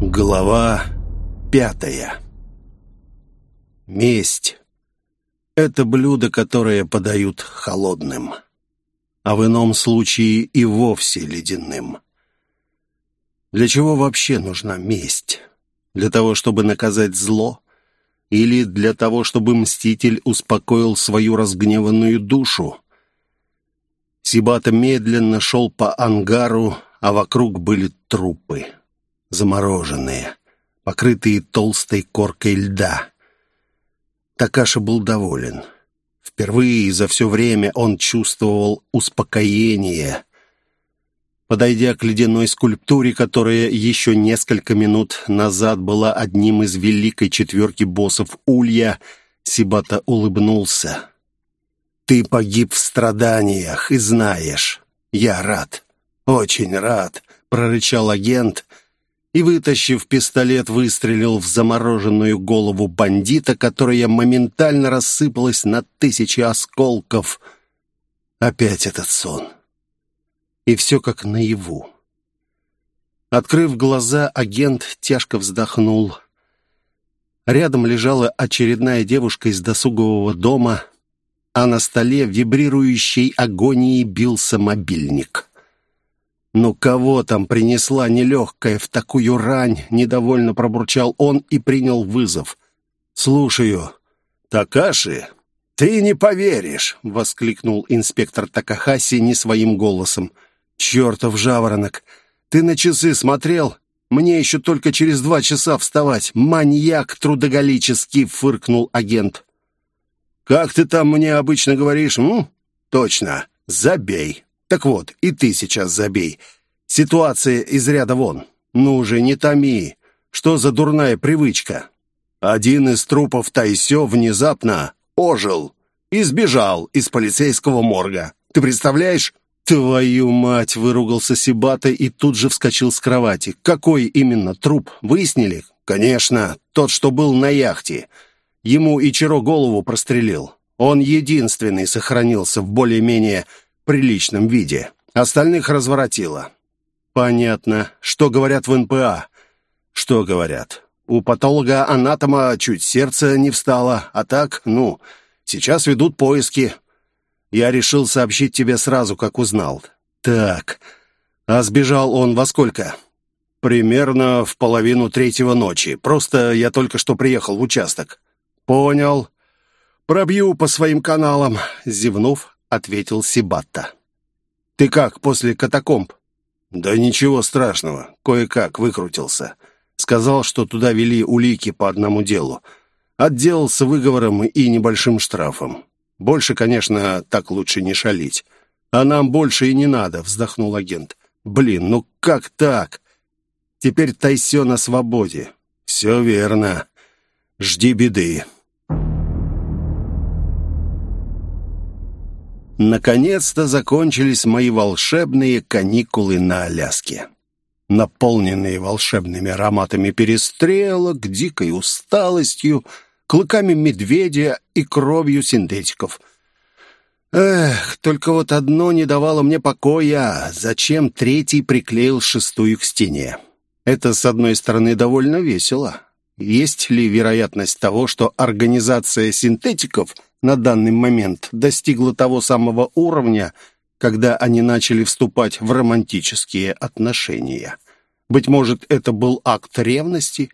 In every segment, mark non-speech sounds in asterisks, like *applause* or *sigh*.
Глава пятая Месть — это блюдо, которое подают холодным, а в ином случае и вовсе ледяным. Для чего вообще нужна месть? Для того, чтобы наказать зло? Или для того, чтобы мститель успокоил свою разгневанную душу? Сибата медленно шел по ангару, а вокруг были трупы замороженные, покрытые толстой коркой льда. Такаша был доволен. Впервые за все время он чувствовал успокоение. Подойдя к ледяной скульптуре, которая еще несколько минут назад была одним из великой четверки боссов Улья, Сибата улыбнулся. «Ты погиб в страданиях, и знаешь. Я рад, очень рад», — прорычал агент, и, вытащив пистолет, выстрелил в замороженную голову бандита, которая моментально рассыпалась на тысячи осколков. Опять этот сон. И все как наяву. Открыв глаза, агент тяжко вздохнул. Рядом лежала очередная девушка из досугового дома, а на столе вибрирующей агонии бился мобильник. «Ну кого там принесла нелегкая в такую рань?» — недовольно пробурчал он и принял вызов. «Слушаю». «Такаши, ты не поверишь!» — воскликнул инспектор Такахаси не своим голосом. «Чертов жаворонок! Ты на часы смотрел? Мне еще только через два часа вставать. Маньяк трудоголический!» — фыркнул агент. «Как ты там мне обычно говоришь, м? Точно, забей!» Так вот, и ты сейчас забей. Ситуация из ряда вон. Ну уже не томи. Что за дурная привычка? Один из трупов Тайсё внезапно ожил и сбежал из полицейского морга. Ты представляешь? «Твою мать!» — выругался Сибата и тут же вскочил с кровати. «Какой именно труп? Выяснили?» «Конечно, тот, что был на яхте. Ему Ичиро голову прострелил. Он единственный сохранился в более-менее приличном виде. Остальных разворотило. Понятно. Что говорят в НПА? Что говорят? У патолога-анатома чуть сердце не встало, а так, ну, сейчас ведут поиски. Я решил сообщить тебе сразу, как узнал. Так, а сбежал он во сколько? Примерно в половину третьего ночи. Просто я только что приехал в участок. Понял. Пробью по своим каналам. Зевнув, — ответил Сибатта. «Ты как после катакомб?» «Да ничего страшного. Кое-как выкрутился. Сказал, что туда вели улики по одному делу. Отделался выговором и небольшим штрафом. Больше, конечно, так лучше не шалить. А нам больше и не надо», — вздохнул агент. «Блин, ну как так? Теперь Тайсё на свободе». «Все верно. Жди беды». Наконец-то закончились мои волшебные каникулы на Аляске. Наполненные волшебными ароматами перестрелок, дикой усталостью, клыками медведя и кровью синтетиков. Эх, только вот одно не давало мне покоя. Зачем третий приклеил шестую к стене? Это, с одной стороны, довольно весело. Есть ли вероятность того, что организация синтетиков — на данный момент достигла того самого уровня, когда они начали вступать в романтические отношения. Быть может, это был акт ревности?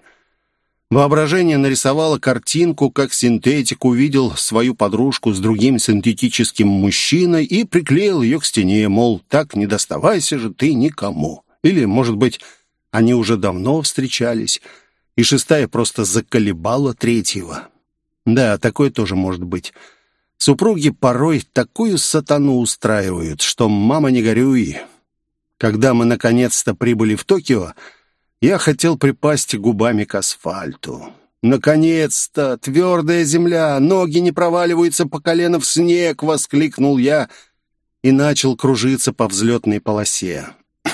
Воображение нарисовало картинку, как синтетик увидел свою подружку с другим синтетическим мужчиной и приклеил ее к стене, мол, так не доставайся же ты никому. Или, может быть, они уже давно встречались, и шестая просто заколебала третьего. Да, такое тоже может быть. Супруги порой такую сатану устраивают, что мама не горюй. Когда мы наконец-то прибыли в Токио, я хотел припасть губами к асфальту. «Наконец-то! Твердая земля! Ноги не проваливаются по колено в снег!» — воскликнул я и начал кружиться по взлетной полосе.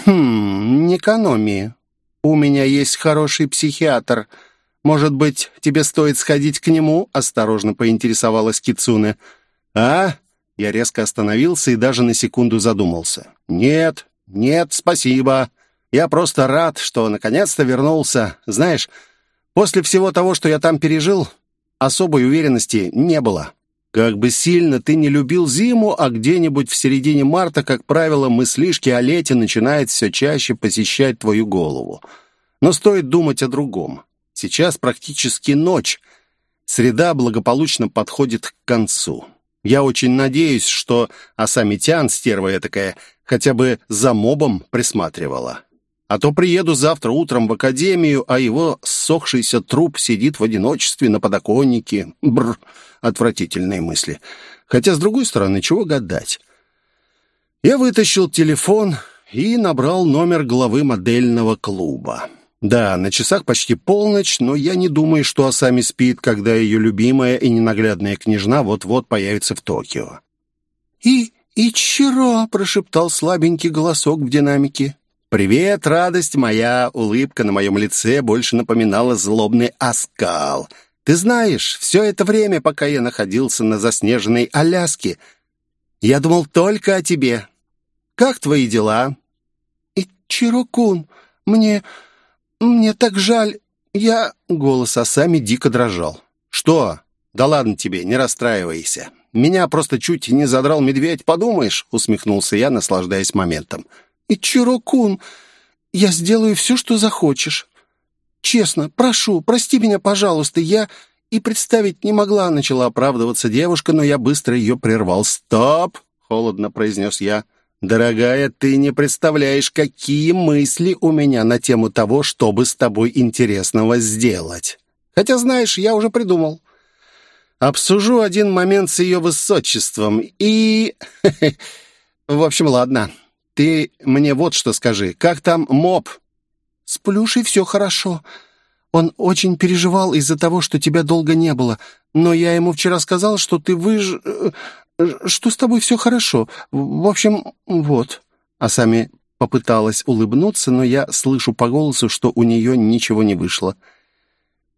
«Хм, не экономи. У меня есть хороший психиатр», может быть, тебе стоит сходить к нему?» — осторожно поинтересовалась Кицуне. «А?» — я резко остановился и даже на секунду задумался. «Нет, нет, спасибо. Я просто рад, что наконец-то вернулся. Знаешь, после всего того, что я там пережил, особой уверенности не было. Как бы сильно ты не любил зиму, а где-нибудь в середине марта, как правило, мыслишки о лете начинают все чаще посещать твою голову. Но стоит думать о другом. Сейчас практически ночь. Среда благополучно подходит к концу. Я очень надеюсь, что Асамитян, стерва такая, хотя бы за мобом присматривала. А то приеду завтра утром в академию, а его ссохшийся труп сидит в одиночестве на подоконнике. Бр, отвратительные мысли. Хотя, с другой стороны, чего гадать? Я вытащил телефон и набрал номер главы модельного клуба. Да, на часах почти полночь, но я не думаю, что Асами спит, когда ее любимая и ненаглядная княжна вот-вот появится в Токио. «И... Ичиро!» — прошептал слабенький голосок в динамике. «Привет, радость моя!» Улыбка на моем лице больше напоминала злобный оскал. «Ты знаешь, все это время, пока я находился на заснеженной Аляске, я думал только о тебе. Как твои дела?» «Ичиро-кун, мне... мне так жаль. Я...» Голос Асами дико дрожал. «Что? Да ладно тебе, не расстраивайся. Меня просто чуть не задрал медведь, подумаешь?» усмехнулся я, наслаждаясь моментом. «Ичиро-кун, я сделаю все, что захочешь. Честно, прошу, прости меня, пожалуйста, я и представить не могла», начала оправдываться девушка, но я быстро ее прервал. «Стоп!» — холодно произнес я. «Дорогая, ты не представляешь, какие мысли у меня на тему того, чтобы с тобой интересного сделать. Хотя, знаешь, я уже придумал. Обсужу один момент с ее высочеством и... *laughs* В общем, ладно. Ты мне вот что скажи. Как там моб?» «С Плюшей все хорошо. Он очень переживал из-за того, что тебя долго не было. Но я ему вчера сказал, что ты выж... Что с тобой все хорошо. В общем, вот». А сами попыталась улыбнуться, но я слышу по голосу, что у нее ничего не вышло.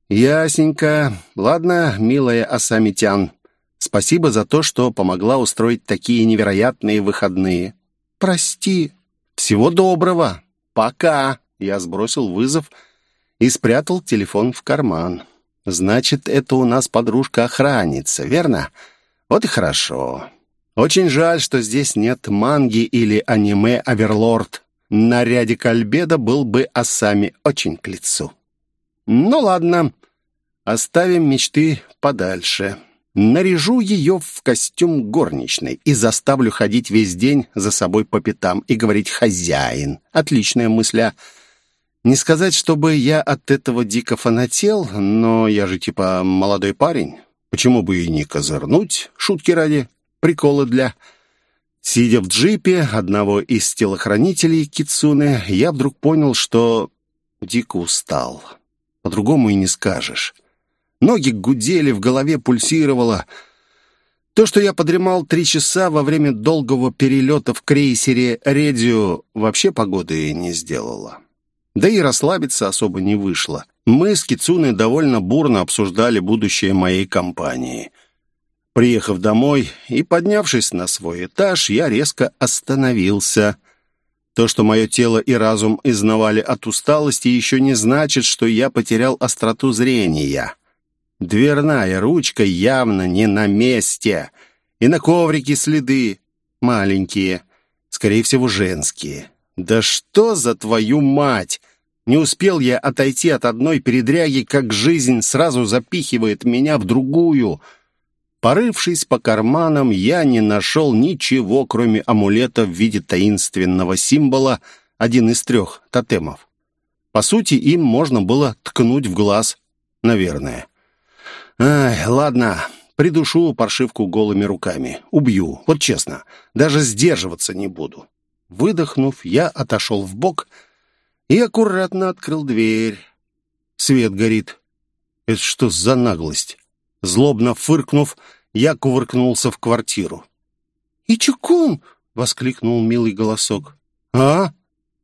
«Ясненько. Ладно, милая Асамитян, спасибо за то, что помогла устроить такие невероятные выходные. «Прости». «Всего доброго. Пока». Я сбросил вызов и спрятал телефон в карман. «Значит, это у нас подружка-охранница, верно? Вот и хорошо. Очень жаль, что здесь нет манги или аниме «Аверлорд». На ряде Кальбеда был бы Асами очень к лицу. Ну ладно, оставим мечты подальше». Наряжу ее в костюм горничной и заставлю ходить весь день за собой по пятам и говорить «хозяин». Отличная мысля. А? Не сказать, чтобы я от этого дико фанател, но я же типа молодой парень. Почему бы и не козырнуть, шутки ради, приколы для... Сидя в джипе одного из телохранителей Кицуны, я вдруг понял, что дико устал. По-другому и не скажешь. Ноги гудели, в голове пульсировало. То, что я подремал три часа во время долгого перелета в крейсере «Редио», вообще погоды не сделало. Да и расслабиться особо не вышло. Мы с Кицуной довольно бурно обсуждали будущее моей компании. Приехав домой и поднявшись на свой этаж, я резко остановился. То, что мое тело и разум изнавали от усталости, еще не значит, что я потерял остроту зрения. Дверная ручка явно не на месте. И на коврике следы. Маленькие. Скорее всего, женские. Да что за твою мать! Не успел я отойти от одной передряги, как жизнь сразу запихивает меня в другую. Порывшись по карманам, я не нашел ничего, кроме амулета в виде таинственного символа, один из трех тотемов. По сути, им можно было ткнуть в глаз, наверное. Ай, ладно, придушу паршивку голыми руками. Убью, вот честно. Даже сдерживаться не буду. Выдохнув, я отошел в бок и аккуратно открыл дверь. Свет горит. Это что за наглость? Злобно фыркнув, я кувыркнулся в квартиру. «Ичикун!» — воскликнул милый голосок. «А?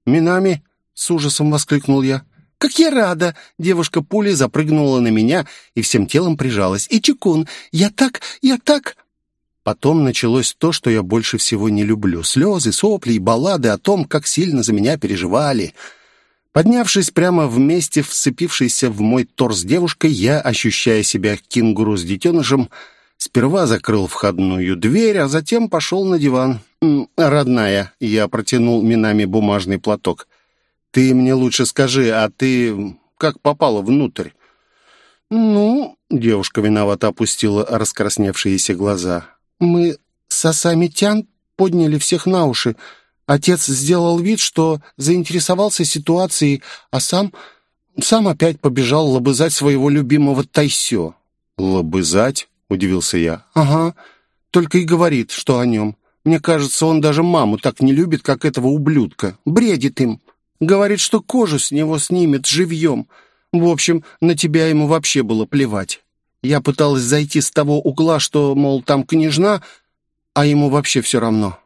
Минами?» — с ужасом воскликнул я. «Как я рада!» Девушка пули запрыгнула на меня и всем телом прижалась. «И Чекун, я так, я так...» Потом началось то, что я больше всего не люблю. Слезы, сопли и баллады о том, как сильно за меня переживали. Поднявшись прямо вместе, вцепившейся в мой торс девушкой, я, ощущая себя кенгуру с детенышем, сперва закрыл входную дверь, а затем пошел на диван. «Родная», — я протянул минами бумажный платок, — «ты мне лучше скажи, а ты как попала внутрь?» «Ну...» — девушка виновато опустила раскрасневшиеся глаза. «Мы с Асамитян подняли всех на уши. Отец сделал вид, что заинтересовался ситуацией, а сам... сам опять побежал лобызать своего любимого Тайсё». «Лобызать?» — удивился я. «Ага. Только и говорит, что о нем. Мне кажется, он даже маму так не любит, как этого ублюдка. Бредит им. Говорит, что кожу с него снимет живьем». В общем, на тебя ему вообще было плевать. Я пыталась зайти с того угла, что, мол, там княжна, а ему вообще все равно.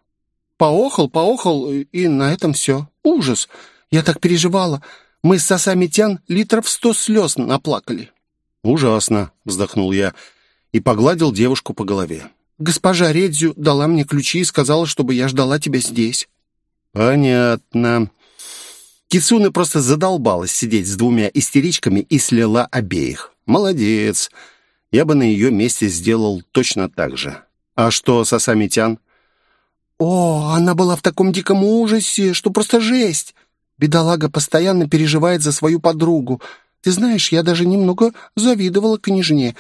Поохал, поохал, и на этом все. Ужас! Я так переживала. Мы с Сасамитян литров сто слез наплакали. «Ужасно!» — вздохнул я и погладил девушку по голове. «Госпожа Редзю дала мне ключи и сказала, чтобы я ждала тебя здесь». «Понятно. Кицуна просто задолбалась сидеть с двумя истеричками и слила обеих. Молодец. Я бы на ее месте сделал точно так же. А что с Асамитян? О, она была в таком диком ужасе, что просто жесть. Бедолага постоянно переживает за свою подругу. Ты знаешь, я даже немного завидовала княжне.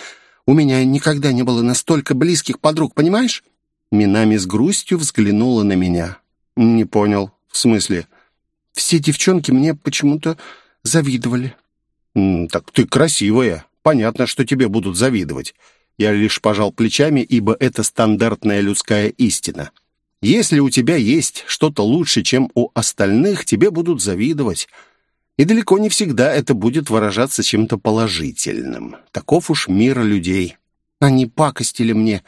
У меня никогда не было настолько близких подруг, понимаешь? Минами с грустью взглянула на меня. «Не понял. В смысле?» Все девчонки мне почему-то завидовали». «Так ты красивая. Понятно, что тебе будут завидовать». Я лишь пожал плечами, ибо это стандартная людская истина. Если у тебя есть что-то лучше, чем у остальных, тебе будут завидовать. И далеко не всегда это будет выражаться чем-то положительным. Таков уж мир людей. Они пакостили мне.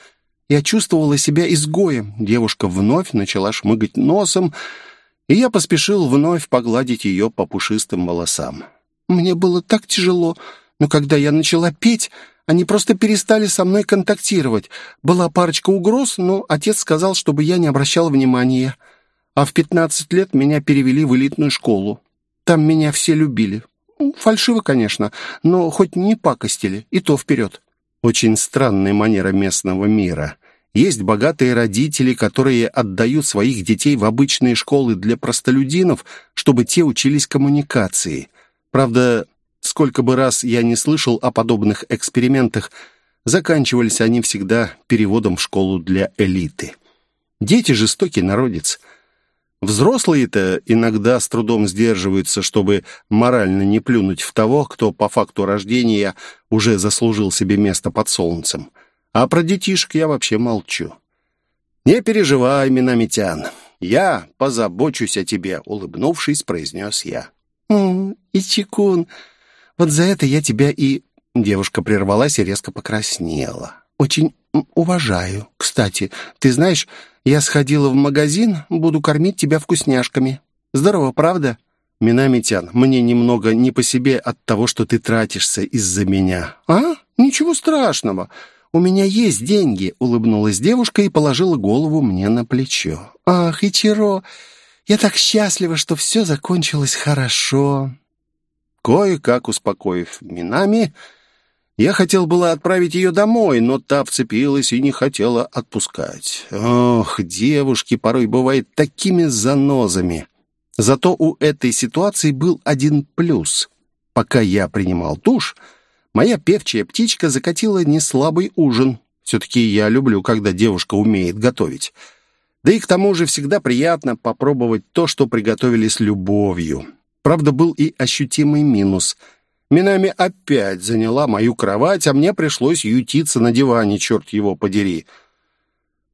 Я чувствовала себя изгоем. Девушка вновь начала шмыгать носом, и я поспешил вновь погладить ее по пушистым волосам. Мне было так тяжело, но когда я начала петь, они просто перестали со мной контактировать. Была парочка угроз, но отец сказал, чтобы я не обращал внимания. А в пятнадцать лет меня перевели в элитную школу. Там меня все любили. Фальшиво, конечно, но хоть не пакостили, и то вперед. Очень странная манера местного мира. Есть богатые родители, которые отдают своих детей в обычные школы для простолюдинов, чтобы те учились коммуникации. Правда, сколько бы раз я не слышал о подобных экспериментах, заканчивались они всегда переводом в школу для элиты. Дети — жестокий народец. Взрослые-то иногда с трудом сдерживаются, чтобы морально не плюнуть в того, кто по факту рождения уже заслужил себе место под солнцем. А про детишек я вообще молчу. «Не переживай, Минамитян, я позабочусь о тебе», — улыбнувшись, произнес я. «О, Ичикун, вот за это я тебя и...» Девушка прервалась и резко покраснела. «Очень уважаю. Кстати, ты знаешь, я сходила в магазин, буду кормить тебя вкусняшками. Здорово, правда?» «Минамитян, мне немного не по себе от того, что ты тратишься из-за меня». «А? Ничего страшного. «У меня есть деньги», — улыбнулась девушка и положила голову мне на плечо. «Ах, Ичиро, я так счастлива, что все закончилось хорошо». Кое-как успокоив Минами, я хотел было отправить ее домой, но та вцепилась и не хотела отпускать. Ох, девушки порой бывают такими занозами. Зато у этой ситуации был один плюс. Пока я принимал душ — Моя певчая птичка закатила неслабый ужин. Все-таки я люблю, когда девушка умеет готовить. Да и к тому же всегда приятно попробовать то, что приготовили с любовью. Правда, был и ощутимый минус. Минами опять заняла мою кровать, а мне пришлось ютиться на диване, черт его подери.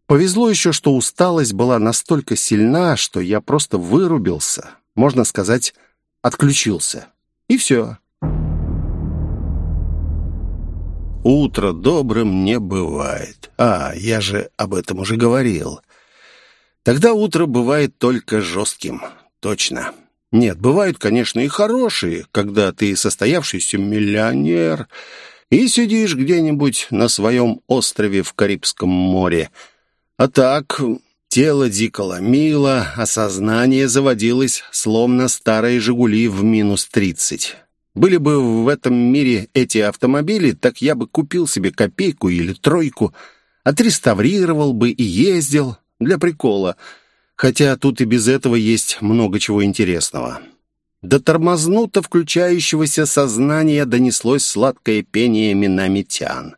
Повезло еще, что усталость была настолько сильна, что я просто вырубился, можно сказать, отключился. И все. Утро добрым не бывает. А, я же об этом уже говорил. Тогда утро бывает только жестким. Точно. Нет, бывают, конечно, и хорошие, когда ты состоявшийся миллионер и сидишь где-нибудь на своем острове в Карибском море. А так, Тело дико ломило, а сознание заводилось, словно старые «Жигули» в минус тридцать. Были бы в этом мире эти автомобили, так я бы купил себе копейку или тройку, отреставрировал бы и ездил для прикола, хотя тут и без этого есть много чего интересного. До тормознуто включающегося сознания донеслось сладкое пение Минамитян.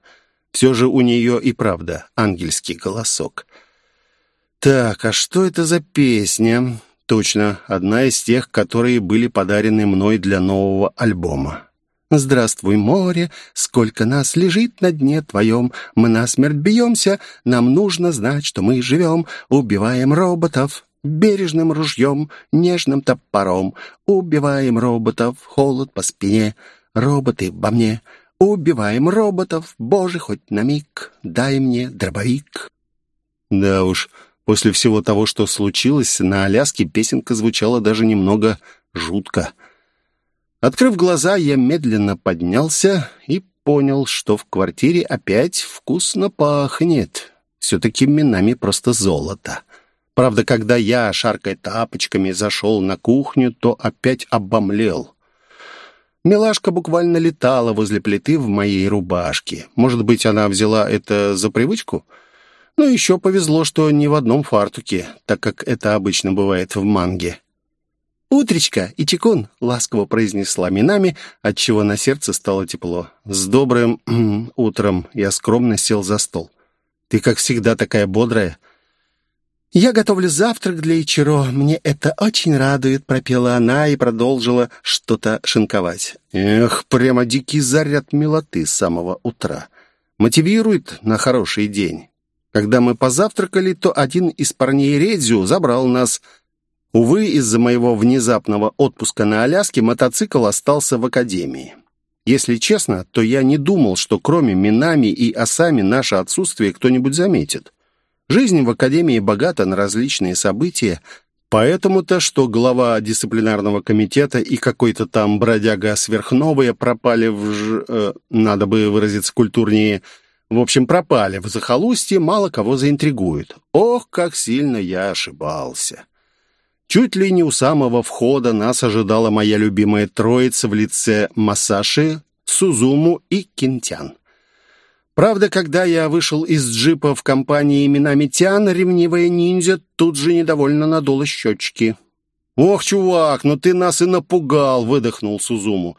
Все же у нее и правда ангельский голосок. «Так, а что это за песня?» «Точно, одна из тех, которые были подарены мной для нового альбома. «Здравствуй, море, сколько нас лежит на дне твоем, мы насмерть бьемся, нам нужно знать, что мы живем, убиваем роботов, бережным ружьем, нежным топором. Убиваем роботов, холод по спине, роботы во мне. Убиваем роботов, боже, хоть на миг, дай мне дробовик. Да уж, после всего того, что случилось, на Аляске песенка звучала даже немного жутко. Открыв глаза, я медленно поднялся и понял, что в квартире опять вкусно пахнет. Все-таки минами просто золото. Правда, когда я, шаркая тапочками, зашел на кухню, то опять обомлел. Милашка буквально летала возле плиты в моей рубашке. Может быть, она взяла это за привычку? Ну, еще повезло, что не в одном фартуке, так как это обычно бывает в манге. «Утречка, Ичикун!» — ласково произнесла Минами, отчего на сердце стало тепло. «С добрым утром!» — я скромно сел за стол. «Ты, как всегда, такая бодрая!» «Я готовлю завтрак для Ичиро. Мне это очень радует», — пропела она и продолжила что-то шинковать. «Эх, прямо дикий заряд милоты с самого утра. Мотивирует на хороший день. Когда мы позавтракали, то один из парней Редзю забрал нас. Увы, из-за моего внезапного отпуска на Аляске мотоцикл остался в академии. Если честно, то я не думал, что кроме Минами и Асами наше отсутствие кто-нибудь заметит». Жизнь в академии богата на различные события, поэтому-то, что глава дисциплинарного комитета и какой-то там бродяга сверхновые пропали в ж... Э, надо бы выразиться культурнее... В общем, пропали в захолустье, мало кого заинтригует. Ох, как сильно я ошибался. Чуть ли не у самого входа нас ожидала моя любимая троица в лице Масаши, Сузуму и Кинтян. Правда, когда я вышел из джипа в компании именами Тиан, ревнивая ниндзя тут же недовольно надула щечки. «Ох, чувак, ну ты нас и напугал!» — выдохнул Сузуму.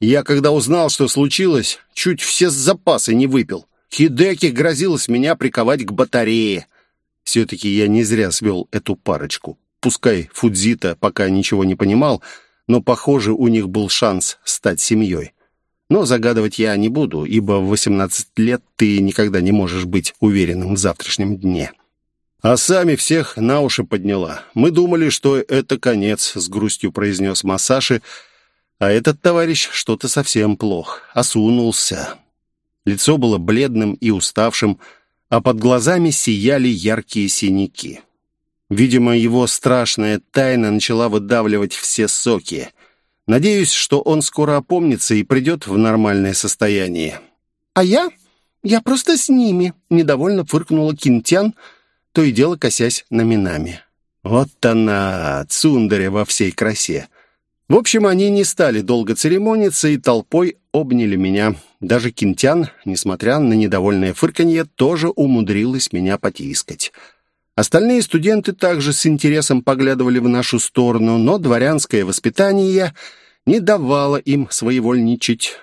«Я, когда узнал, что случилось, чуть все запасы не выпил. Хидеки грозилось меня приковать к батарее. Все-таки я не зря свел эту парочку. Пускай Фудзита пока ничего не понимал, но, похоже, у них был шанс стать семьей. Но загадывать я не буду, ибо в 18 лет ты никогда не можешь быть уверенным в завтрашнем дне. А сами всех на уши подняла. Мы думали, что это конец, с грустью произнес Масаши, а этот товарищ что-то совсем плох, осунулся. Лицо было бледным и уставшим, а под глазами сияли яркие синяки. Видимо, его страшная тайна начала выдавливать все соки — Надеюсь, что он скоро опомнится и придет в нормальное состояние. А я? Я просто с ними, недовольно фыркнула Кинтян, то и дело косясь на Минами. Вот она, цундаря во всей красе. В общем, они не стали долго церемониться и толпой обняли меня. Даже Кинтян, несмотря на недовольное фырканье, тоже умудрилась меня потискать. Остальные студенты также с интересом поглядывали в нашу сторону, но дворянское воспитание не давало им своевольничать.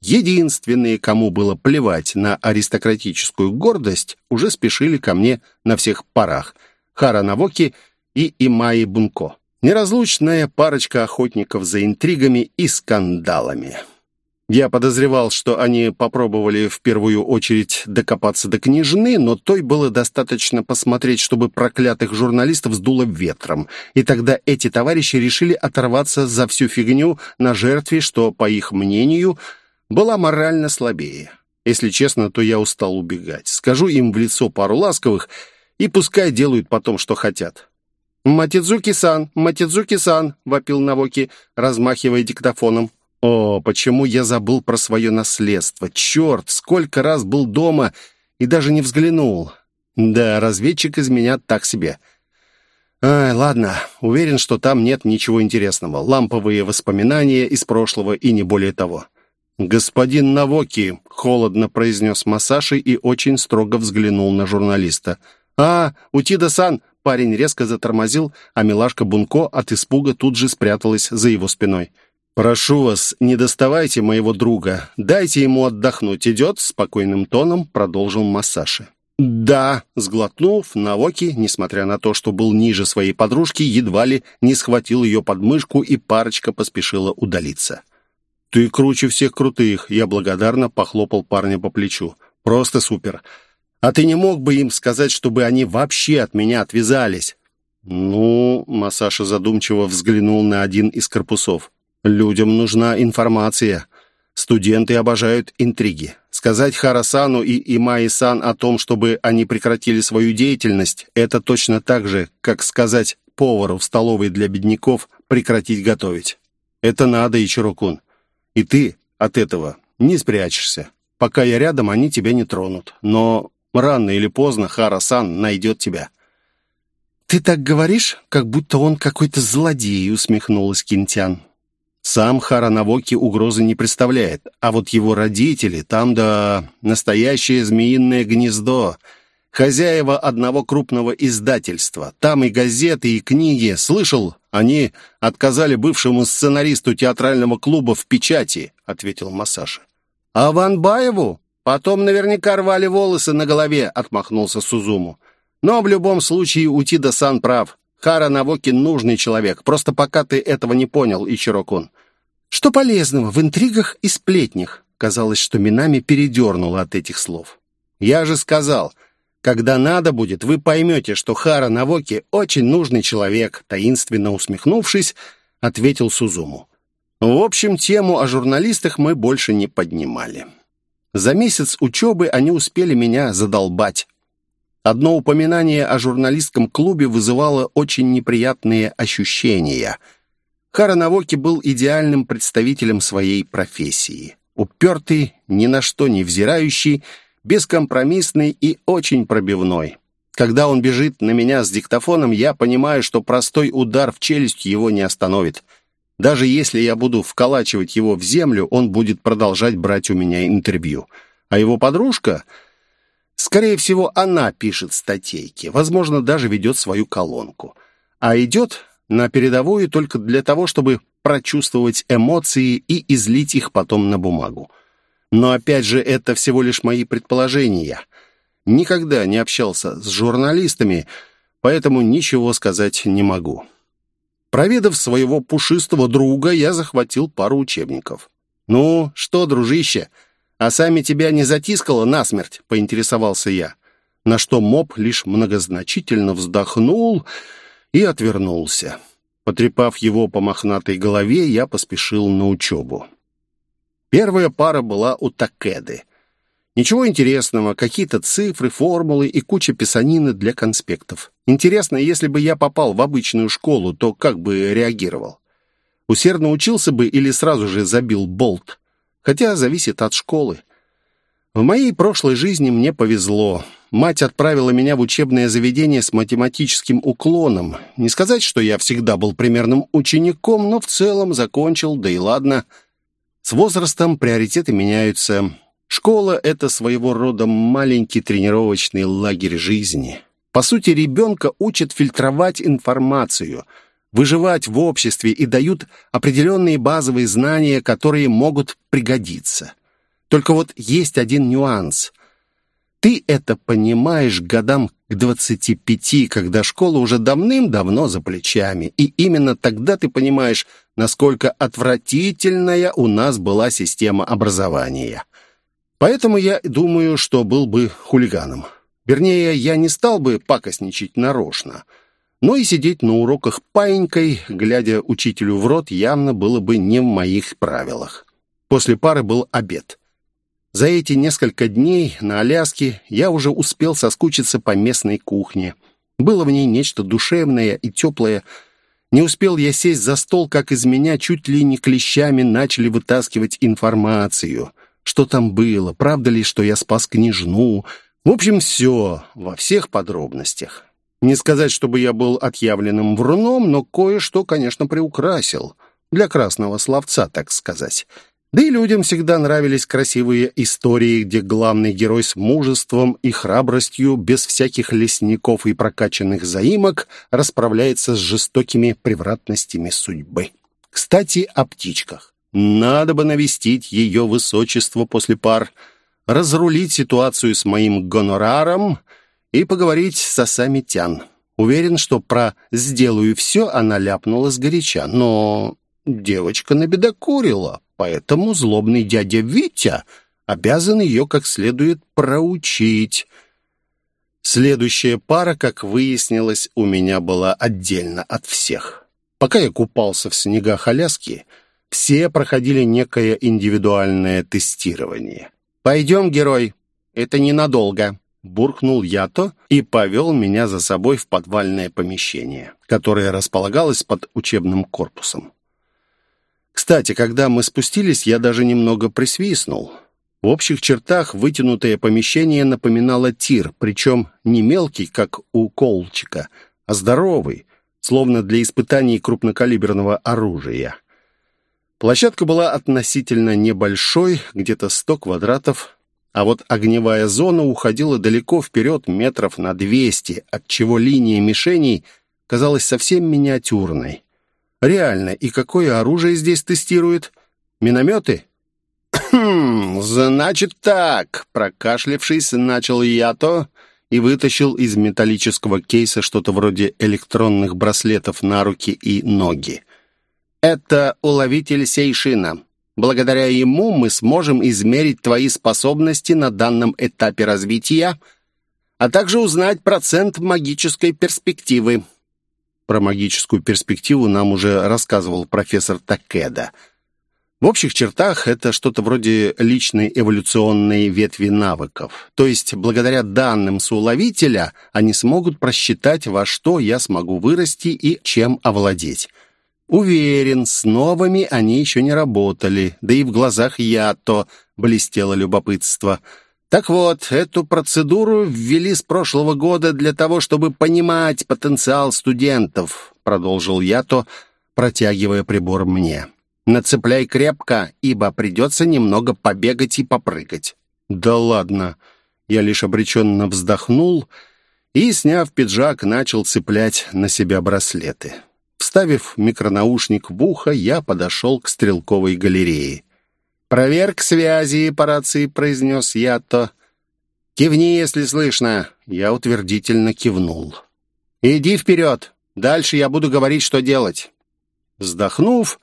Единственные, кому было плевать на аристократическую гордость, уже спешили ко мне на всех парах. Хара Навоки и Имаи Бунко. Неразлучная парочка охотников за интригами и скандалами. Я подозревал, что они попробовали в первую очередь докопаться до княжны, но той было достаточно посмотреть, чтобы проклятых журналистов сдуло ветром. И тогда эти товарищи решили оторваться за всю фигню на жертве, что, по их мнению, была морально слабее. Если честно, то я устал убегать. Скажу им в лицо пару ласковых, и пускай делают потом, что хотят. «Матидзуки-сан! Матидзуки-сан!» — вопил Навоки, размахивая диктофоном. О, почему я забыл про свое наследство? Черт, сколько раз был дома и даже не взглянул. Да, разведчик из меня так себе. Ай, ладно, уверен, что там нет ничего интересного. Ламповые воспоминания из прошлого и не более того. «Господин Навоки», — холодно произнес Масаши и очень строго взглянул на журналиста. «А, Утида-сан!» — парень резко затормозил, а милашка Бунко от испуга тут же спряталась за его спиной. «Прошу вас, не доставайте моего друга. Дайте ему отдохнуть. Идет?» — спокойным тоном продолжил Масаши. «Да», — сглотнув, Навоки, несмотря на то, что был ниже своей подружки, едва ли не схватил ее подмышку, и парочка поспешила удалиться. «Ты круче всех крутых», — я благодарно похлопал парня по плечу. «Просто супер. А ты не мог бы им сказать, чтобы они вообще от меня отвязались?» «Ну...» — Масаша задумчиво взглянул на один из корпусов. Людям нужна информация. Студенты обожают интриги. Сказать Харасану и Имаи-сан о том, чтобы они прекратили свою деятельность, это точно так же, как сказать повару в столовой для бедняков прекратить готовить. Это надо, Ичирокун. И ты от этого не спрячешься. Пока я рядом, они тебя не тронут. Но рано или поздно Харасан найдет тебя. «Ты так говоришь, как будто он какой-то злодей», — усмехнулась Кинтян. Сам Харанавоки угрозы не представляет, а вот его родители там, да, настоящее змеиное гнездо. Хозяева одного крупного издательства. Там и газеты, и книги. Слышал, они отказали бывшему сценаристу театрального клуба в печати, ответил Масаша. А Ванбаеву? Потом наверняка рвали волосы на голове, отмахнулся Сузуму. Но в любом случае Утида-сан прав. Хара Навоки нужный человек. Просто пока ты этого не понял, Ичирокун. Что полезного в интригах и сплетнях? Казалось, что Минами передернула от этих слов. Я же сказал, когда надо будет, вы поймете, что Хара Навоки очень нужный человек, таинственно усмехнувшись, ответил Сузуму. В общем, тему о журналистах мы больше не поднимали. За месяц учебы они успели меня задолбать. Одно упоминание о журналистском клубе вызывало очень неприятные ощущения. Харанавоки был идеальным представителем своей профессии. Упертый, ни на что не взирающий, бескомпромиссный и очень пробивной. Когда он бежит на меня с диктофоном, я понимаю, что простой удар в челюсть его не остановит. Даже если я буду вколачивать его в землю, он будет продолжать брать у меня интервью. А его подружка... Скорее всего, она пишет статейки, возможно, даже ведет свою колонку. А идет на передовую только для того, чтобы прочувствовать эмоции и излить их потом на бумагу. Но опять же, это всего лишь мои предположения. Никогда не общался с журналистами, поэтому ничего сказать не могу. Проведав своего пушистого друга, я захватил пару учебников. «Ну, что, дружище?» «А сами тебя не затискало насмерть?» — поинтересовался я. На что моб лишь многозначительно вздохнул и отвернулся. Потрепав его по мохнатой голове, я поспешил на учебу. Первая пара была у Такеды. Ничего интересного, какие-то цифры, формулы и куча писанины для конспектов. Интересно, если бы я попал в обычную школу, то как бы реагировал? Усердно учился бы или сразу же забил болт? Хотя зависит от школы. В моей прошлой жизни мне повезло. Мать отправила меня в учебное заведение с математическим уклоном. Не сказать, что я всегда был примерным учеником, но в целом закончил, да и ладно. С возрастом приоритеты меняются. Школа — это своего рода маленький тренировочный лагерь жизни. По сути, ребенка учат фильтровать информацию — выживать в обществе и дают определенные базовые знания, которые могут пригодиться. Только вот есть один нюанс. Ты это понимаешь годам к 25, когда школа уже давным-давно за плечами, и именно тогда ты понимаешь, насколько отвратительная у нас была система образования. Поэтому я думаю, что был бы хулиганом. Вернее, я не стал бы пакостничать нарочно — но и сидеть на уроках паинькой, глядя учителю в рот, явно было бы не в моих правилах. После пары был обед. За эти несколько дней на Аляске я уже успел соскучиться по местной кухне. Было в ней нечто душевное и теплое. Не успел я сесть за стол, как из меня чуть ли не клещами начали вытаскивать информацию. Что там было? Правда ли, что я спас княжну? В общем, все во всех подробностях. Не сказать, чтобы я был отъявленным вруном, но кое-что, конечно, приукрасил. Для красного словца, так сказать. Да и людям всегда нравились красивые истории, где главный герой с мужеством и храбростью, без всяких лесников и прокачанных заимок, расправляется с жестокими превратностями судьбы. Кстати, о птичках. Надо бы навестить ее высочество после пар, разрулить ситуацию с моим гонораром и поговорить с Асамитян. Уверен, что про «сделаю все» она ляпнула сгоряча, но девочка набедокурила, поэтому злобный дядя Витя обязан ее как следует проучить. Следующая пара, как выяснилось, у меня была отдельно от всех. Пока я купался в снегах Аляски, все проходили некое индивидуальное тестирование. «Пойдем, герой, это ненадолго», — буркнул Ято и повел меня за собой в подвальное помещение, которое располагалось под учебным корпусом. Кстати, когда мы спустились, я даже немного присвистнул. В общих чертах вытянутое помещение напоминало тир, причем не мелкий, как у Колчика, а здоровый, словно для испытаний крупнокалиберного оружия. Площадка была относительно небольшой, где-то 100 квадратов, а вот огневая зона уходила далеко вперед метров на 200, отчего линия мишеней казалась совсем миниатюрной. Реально, и какое оружие здесь тестируют? Минометы? «Хм, значит так», — прокашлявшись, начал я-то и вытащил из металлического кейса что-то вроде электронных браслетов на руки и ноги. «Это уловитель Сейшина. Благодаря ему мы сможем измерить твои способности на данном этапе развития, а также узнать процент магической перспективы. Про магическую перспективу нам уже рассказывал профессор Такеда. В общих чертах это что-то вроде личной эволюционной ветви навыков. То есть, благодаря данным соуловителя, они смогут просчитать, во что я смогу вырасти и чем овладеть. Уверен, с новыми они еще не работали, да и в глазах я то блестело любопытство – так вот, эту процедуру ввели с прошлого года для того, чтобы понимать потенциал студентов, продолжил я то, протягивая прибор мне. Нацепляй крепко, ибо придется немного побегать и попрыгать. Да ладно. Я лишь обреченно вздохнул и, сняв пиджак, начал цеплять на себя браслеты. Вставив микронаушник в ухо, я подошел к стрелковой галерее. «Проверка связи по рации», — произнес я-то. «Кивни, если слышно». Я утвердительно кивнул. «Иди вперед. Дальше я буду говорить, что делать». Вздохнув,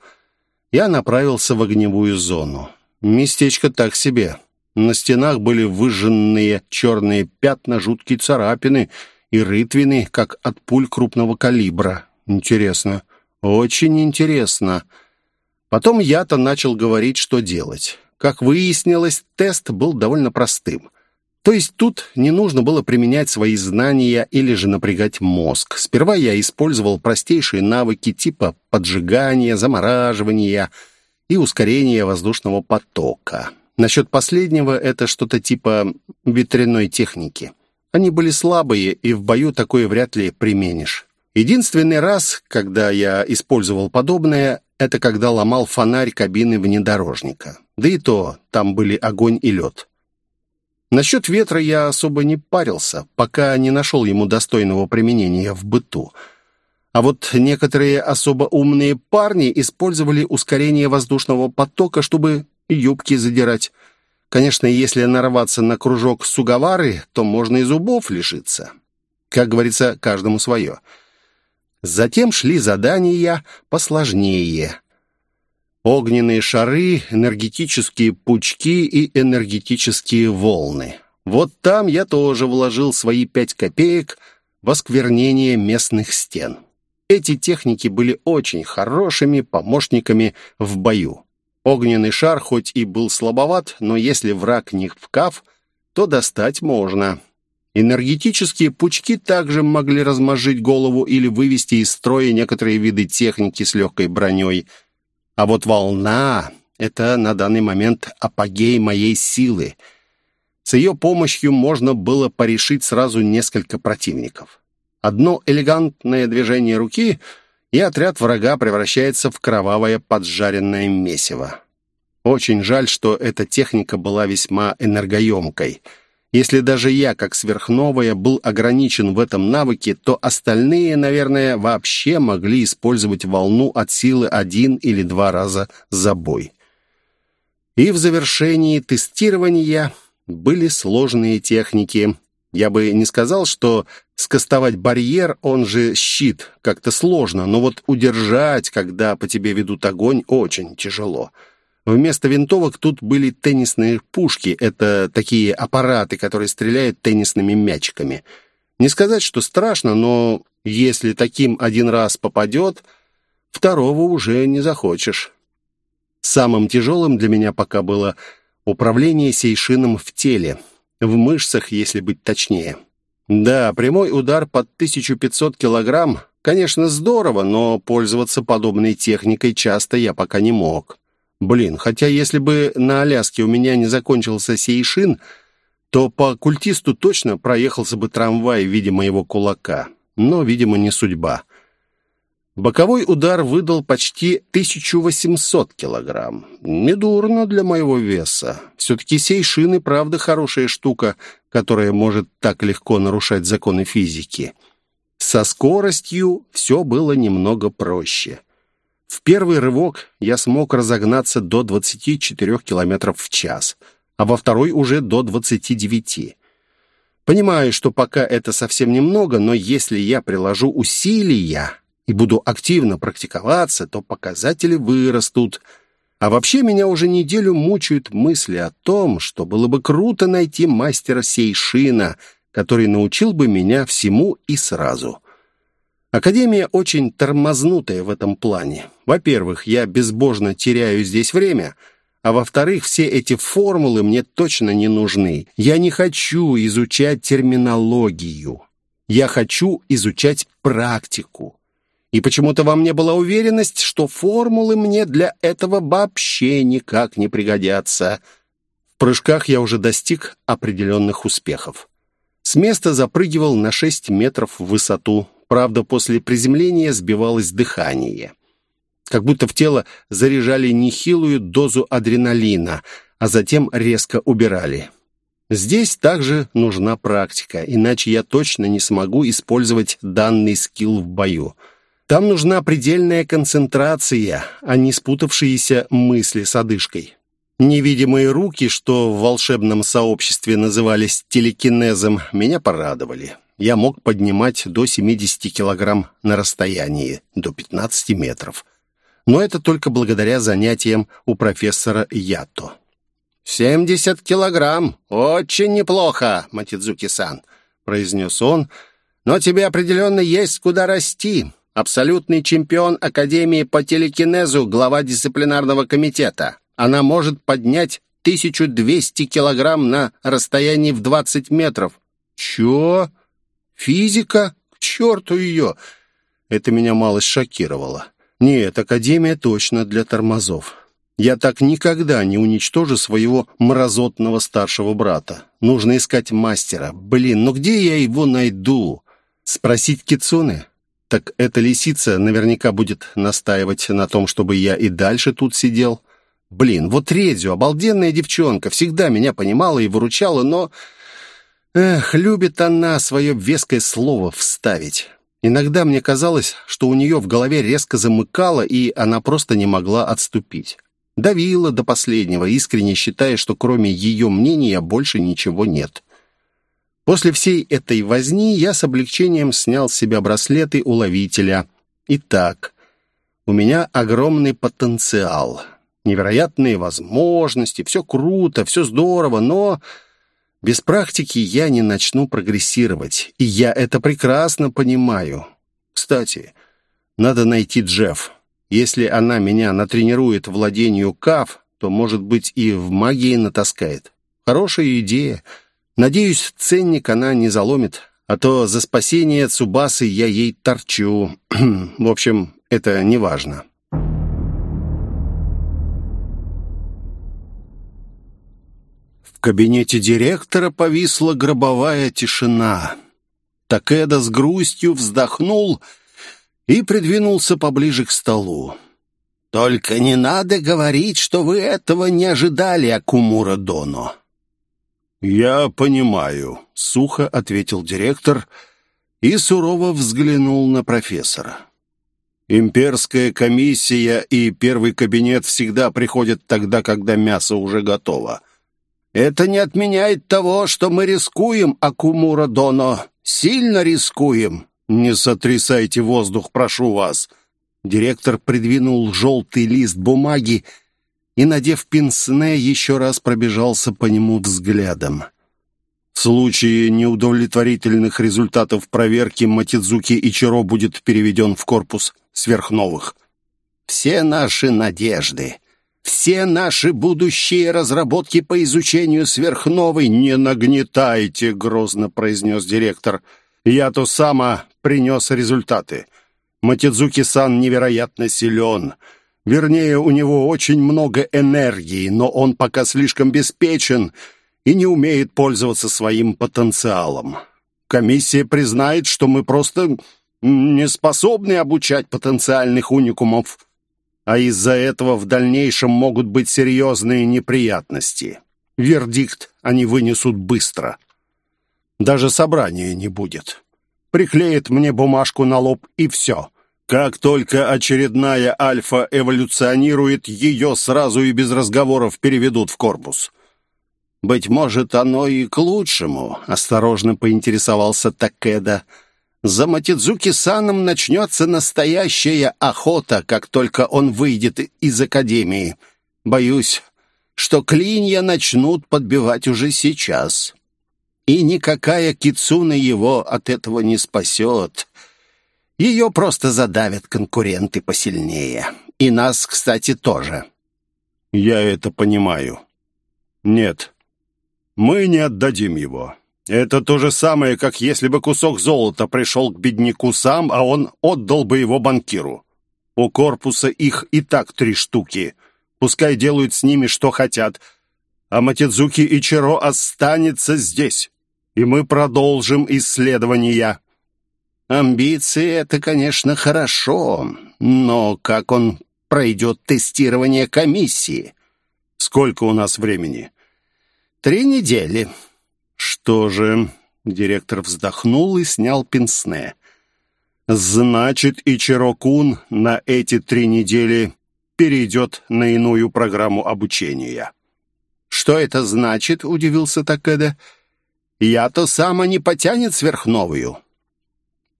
я направился в огневую зону. Местечко так себе. На стенах были выжженные черные пятна, жуткие царапины и рытвины, как от пуль крупного калибра. Интересно, очень интересно. Потом я-то начал говорить, что делать. Как выяснилось, тест был довольно простым. То есть тут не нужно было применять свои знания или же напрягать мозг. Сперва я использовал простейшие навыки типа поджигания, замораживания и ускорения воздушного потока. Насчет последнего это что-то типа ветряной техники. Они были слабые, и в бою такое вряд ли применишь. Единственный раз, когда я использовал подобное, это когда ломал фонарь кабины внедорожника. Да и то, там были огонь и лед. Насчет ветра я особо не парился, пока не нашел ему достойного применения в быту. А вот некоторые особо умные парни использовали ускорение воздушного потока, чтобы юбки задирать. Конечно, если нарваться на кружок сугавары, то можно и зубов лишиться. Как говорится, каждому свое. Затем шли задания посложнее. Огненные шары, энергетические пучки и энергетические волны. Вот там я тоже вложил свои пять копеек в осквернение местных стен. Эти техники были очень хорошими помощниками в бою. Огненный шар хоть и был слабоват, но если враг не вкав, то достать можно. Энергетические пучки также могли размозжить голову или вывести из строя некоторые виды техники с легкой броней. А вот волна — это на данный момент апогей моей силы. С ее помощью можно было порешить сразу несколько противников. Одно элегантное движение руки, и отряд врага превращается в кровавое поджаренное месиво. Очень жаль, что эта техника была весьма энергоемкой. Если даже я, как сверхновая, был ограничен в этом навыке, то остальные, наверное, вообще могли использовать волну от силы один или два раза за бой. И в завершении тестирования были сложные техники. Я бы не сказал, что скостовать барьер, он же щит, как-то сложно, но вот удержать, когда по тебе ведут огонь, очень тяжело. Вместо винтовок тут были теннисные пушки. Это такие аппараты, которые стреляют теннисными мячиками. Не сказать, что страшно, но если таким один раз попадет, второго уже не захочешь. Самым тяжелым для меня пока было управление сейшином в теле, в мышцах, если быть точнее. Да, прямой удар под 1500 килограмм, конечно, здорово, но пользоваться подобной техникой часто я пока не мог. Блин, хотя если бы на Аляске у меня не закончился сейшин, то по культисту точно проехался бы трамвай в виде моего кулака. Но, видимо, не судьба. Боковой удар выдал почти 1800 килограмм. Недурно для моего веса. Все-таки сейшины, правда, хорошая штука, которая может так легко нарушать законы физики. Со скоростью все было немного проще. В первый рывок я смог разогнаться до 24 км в час, а во второй уже до 29. Понимаю, что пока это совсем немного, но если я приложу усилия и буду активно практиковаться, то показатели вырастут. А вообще меня уже неделю мучают мысли о том, что было бы круто найти мастера сейшина, который научил бы меня всему и сразу. Академия очень тормознутая в этом плане. Во-первых, я безбожно теряю здесь время, а во-вторых, все эти формулы мне точно не нужны. Я не хочу изучать терминологию. Я хочу изучать практику. И почему-то во мне была уверенность, что формулы мне для этого вообще никак не пригодятся. В прыжках я уже достиг определенных успехов. С места запрыгивал на 6 метров в высоту, Правда, после приземления сбивалось дыхание. Как будто в тело заряжали нехилую дозу адреналина, а затем резко убирали. Здесь также нужна практика, иначе я точно не смогу использовать данный скилл в бою. Там нужна предельная концентрация, а не спутавшиеся мысли с одышкой. Невидимые руки, что в волшебном сообществе назывались телекинезом, меня порадовали я мог поднимать до 70 килограмм на расстоянии, до 15 метров. Но это только благодаря занятиям у профессора Ято. «Семьдесят килограмм! Очень неплохо, Матидзуки-сан!» — произнес он. «Но тебе определенно есть куда расти. Абсолютный чемпион Академии по телекинезу, глава дисциплинарного комитета. Она может поднять 1200 килограмм на расстоянии в 20 метров». «Чё?» Физика? К черту ее! Это меня малость шокировало. Нет, Академия точно для тормозов. Я так никогда не уничтожу своего мразотного старшего брата. Нужно искать мастера. Блин, ну где я его найду? Спросить Кицуны? Так эта лисица наверняка будет настаивать на том, чтобы я и дальше тут сидел. Блин, вот Редзю, обалденная девчонка, всегда меня понимала и выручала, но... Эх, любит она свое веское слово вставить. Иногда мне казалось, что у нее в голове резко замыкало, и она просто не могла отступить. Давила до последнего, искренне считая, что кроме ее мнения больше ничего нет. После всей этой возни я с облегчением снял с себя браслеты уловителя. Итак, у меня огромный потенциал, невероятные возможности, все круто, все здорово, но... Без практики я не начну прогрессировать, и я это прекрасно понимаю. Кстати, надо найти Джефф. Если она меня натренирует владению КАФ, то, может быть, и в магии натаскает. Хорошая идея. Надеюсь, ценник она не заломит, а то за спасение Цубасы я ей торчу. *clears throat* в общем, это не важно. В кабинете директора повисла гробовая тишина. Такеда с грустью вздохнул и придвинулся поближе к столу. «Только не надо говорить, что вы этого не ожидали, Акумура Доно». «Я понимаю», — сухо ответил директор и сурово взглянул на профессора. «Имперская комиссия и первый кабинет всегда приходят тогда, когда мясо уже готово. Это не отменяет того, что мы рискуем, Акумура Доно, сильно рискуем. Не сотрясайте воздух, прошу вас». Директор придвинул желтый лист бумаги и, надев пинсне, еще раз пробежался по нему взглядом. В случае неудовлетворительных результатов проверки Матидзуки Ичиро будет переведен в корпус сверхновых. «Все наши надежды, все наши будущие разработки по изучению сверхновой не нагнетайте», — грозно произнес директор. «Я-то сама принес результаты. Матидзуки-сан невероятно силен». Вернее, у него очень много энергии, но он пока слишком беспечен и не умеет пользоваться своим потенциалом. Комиссия признает, что мы просто не способны обучать потенциальных уникумов, а из-за этого в дальнейшем могут быть серьезные неприятности. Вердикт они вынесут быстро. Даже собрания не будет. Приклеит мне бумажку на лоб и все — как только очередная альфа эволюционирует, ее сразу и без разговоров переведут в корпус. «Быть может, оно и к лучшему», — осторожно поинтересовался Такеда. «За Матидзуки-саном начнется настоящая охота, как только он выйдет из Академии. Боюсь, что клинья начнут подбивать уже сейчас. И никакая кицуна его от этого не спасет». Ее просто задавят конкуренты посильнее. И нас, кстати, тоже. Я это понимаю. Нет, мы не отдадим его. Это то же самое, как если бы кусок золота пришел к бедняку сам, а он отдал бы его банкиру. У корпуса их и так три штуки. Пускай делают с ними, что хотят. А Матидзуки Ичиро останется здесь. И мы продолжим исследования. Амбиции — это, конечно, хорошо, но как он пройдет тестирование комиссии? Сколько у нас времени? Три недели. Что же... Директор вздохнул и снял пенсне. «Значит, Ичиро-кун на эти три недели перейдет на иную программу обучения». «Что это значит?» — удивился Такеда. «Я-то сама не потянет сверхновую».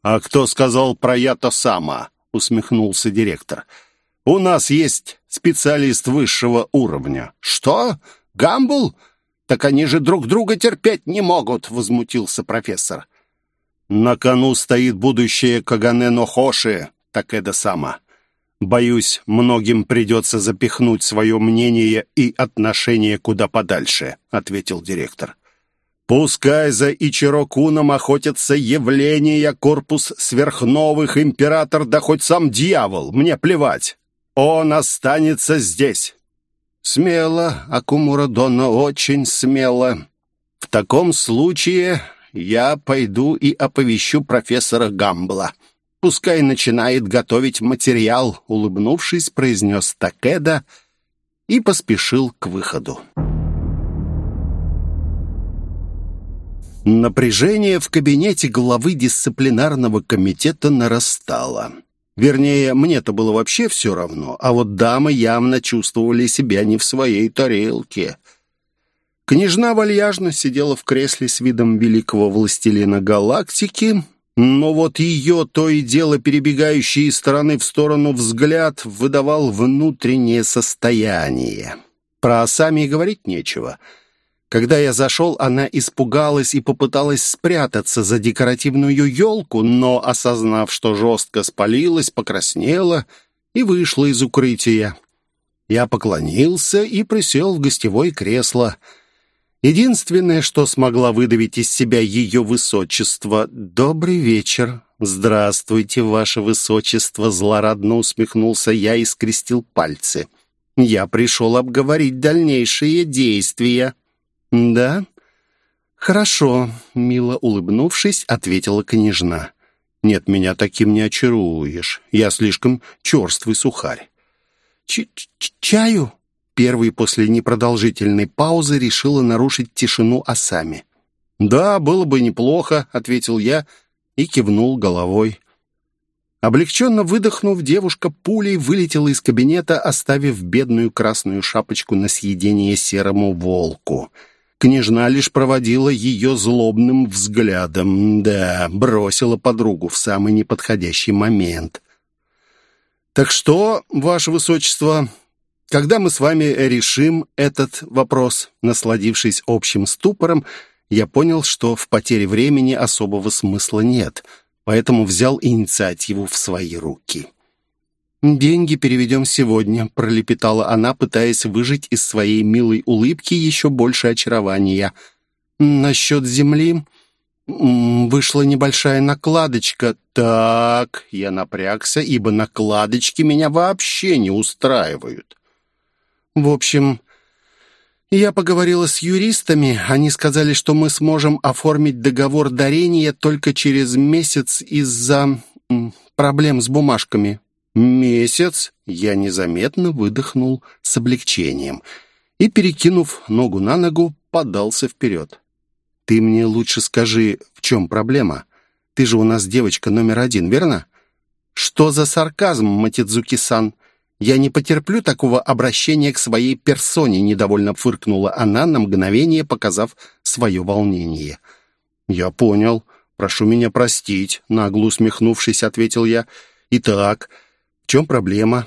«А кто сказал про я-то сама?» — усмехнулся директор. «У нас есть специалист высшего уровня». «Что? Гамбл? Так они же друг друга терпеть не могут», — возмутился профессор. «На кону стоит будущее Кагане Нохоши, это сама. Боюсь, многим придется запихнуть свое мнение и отношение куда подальше», — ответил директор. Пускай за Ичирокуном охотятся явления, корпус сверхновых, император, да хоть сам дьявол, мне плевать. Он останется здесь. Смело, Акумура Донна, очень смело. В таком случае я пойду и оповещу профессора Гамбла. Пускай начинает готовить материал, улыбнувшись, произнес Такеда и поспешил к выходу. Напряжение в кабинете главы дисциплинарного комитета нарастало. Вернее, мне-то было вообще все равно, а вот дамы явно чувствовали себя не в своей тарелке. Княжна вальяжно сидела в кресле с видом великого властелина галактики, но вот ее то и дело перебегающий из стороны в сторону взгляд выдавал внутреннее состояние. Про Асами говорить нечего — когда я зашел, она испугалась и попыталась спрятаться за декоративную елку, но, осознав, что жестко спалилась, покраснела и вышла из укрытия. Я поклонился и присел в гостевое кресло. Единственное, что смогла выдавить из себя ее высочество — «Добрый вечер». «Здравствуйте, ваше высочество!» — злорадно усмехнулся я и скрестил пальцы. «Я пришел обговорить дальнейшие действия». «Да? Хорошо», — мило улыбнувшись, ответила княжна. «Нет, меня таким не очаруешь. Я слишком черствый сухарь». Ч -ч «Чаю?» Первый после непродолжительной паузы решила нарушить тишину Асами. «Да, было бы неплохо», — ответил я и кивнул головой. Облегченно выдохнув, девушка пулей вылетела из кабинета, оставив бедную красную шапочку на съедение серому волку. Княжна лишь проводила ее злобным взглядом. Да, бросила подругу в самый неподходящий момент. «Так что, ваше высочество, когда мы с вами решим этот вопрос?» Насладившись общим ступором, я понял, что в потере времени особого смысла нет, поэтому взял инициативу в свои руки. «Деньги переведем сегодня», — пролепетала она, пытаясь выжить из своей милой улыбки еще больше очарования. «Насчет земли...» Вышла небольшая накладочка. Так, я напрягся, ибо накладочки меня вообще не устраивают. В общем, я поговорила с юристами. Они сказали, что мы сможем оформить договор дарения только через месяц из-за проблем с бумажками. Месяц я незаметно выдохнул с облегчением и, перекинув ногу на ногу, подался вперед. «Ты мне лучше скажи, в чем проблема? Ты же у нас девочка номер один, верно?» «Что за сарказм, Матидзуки-сан? Я не потерплю такого обращения к своей персоне», недовольно фыркнула она на мгновение, показав свое волнение. «Я понял. Прошу меня простить», — нагло усмехнувшись, ответил я. «Итак, чем проблема?»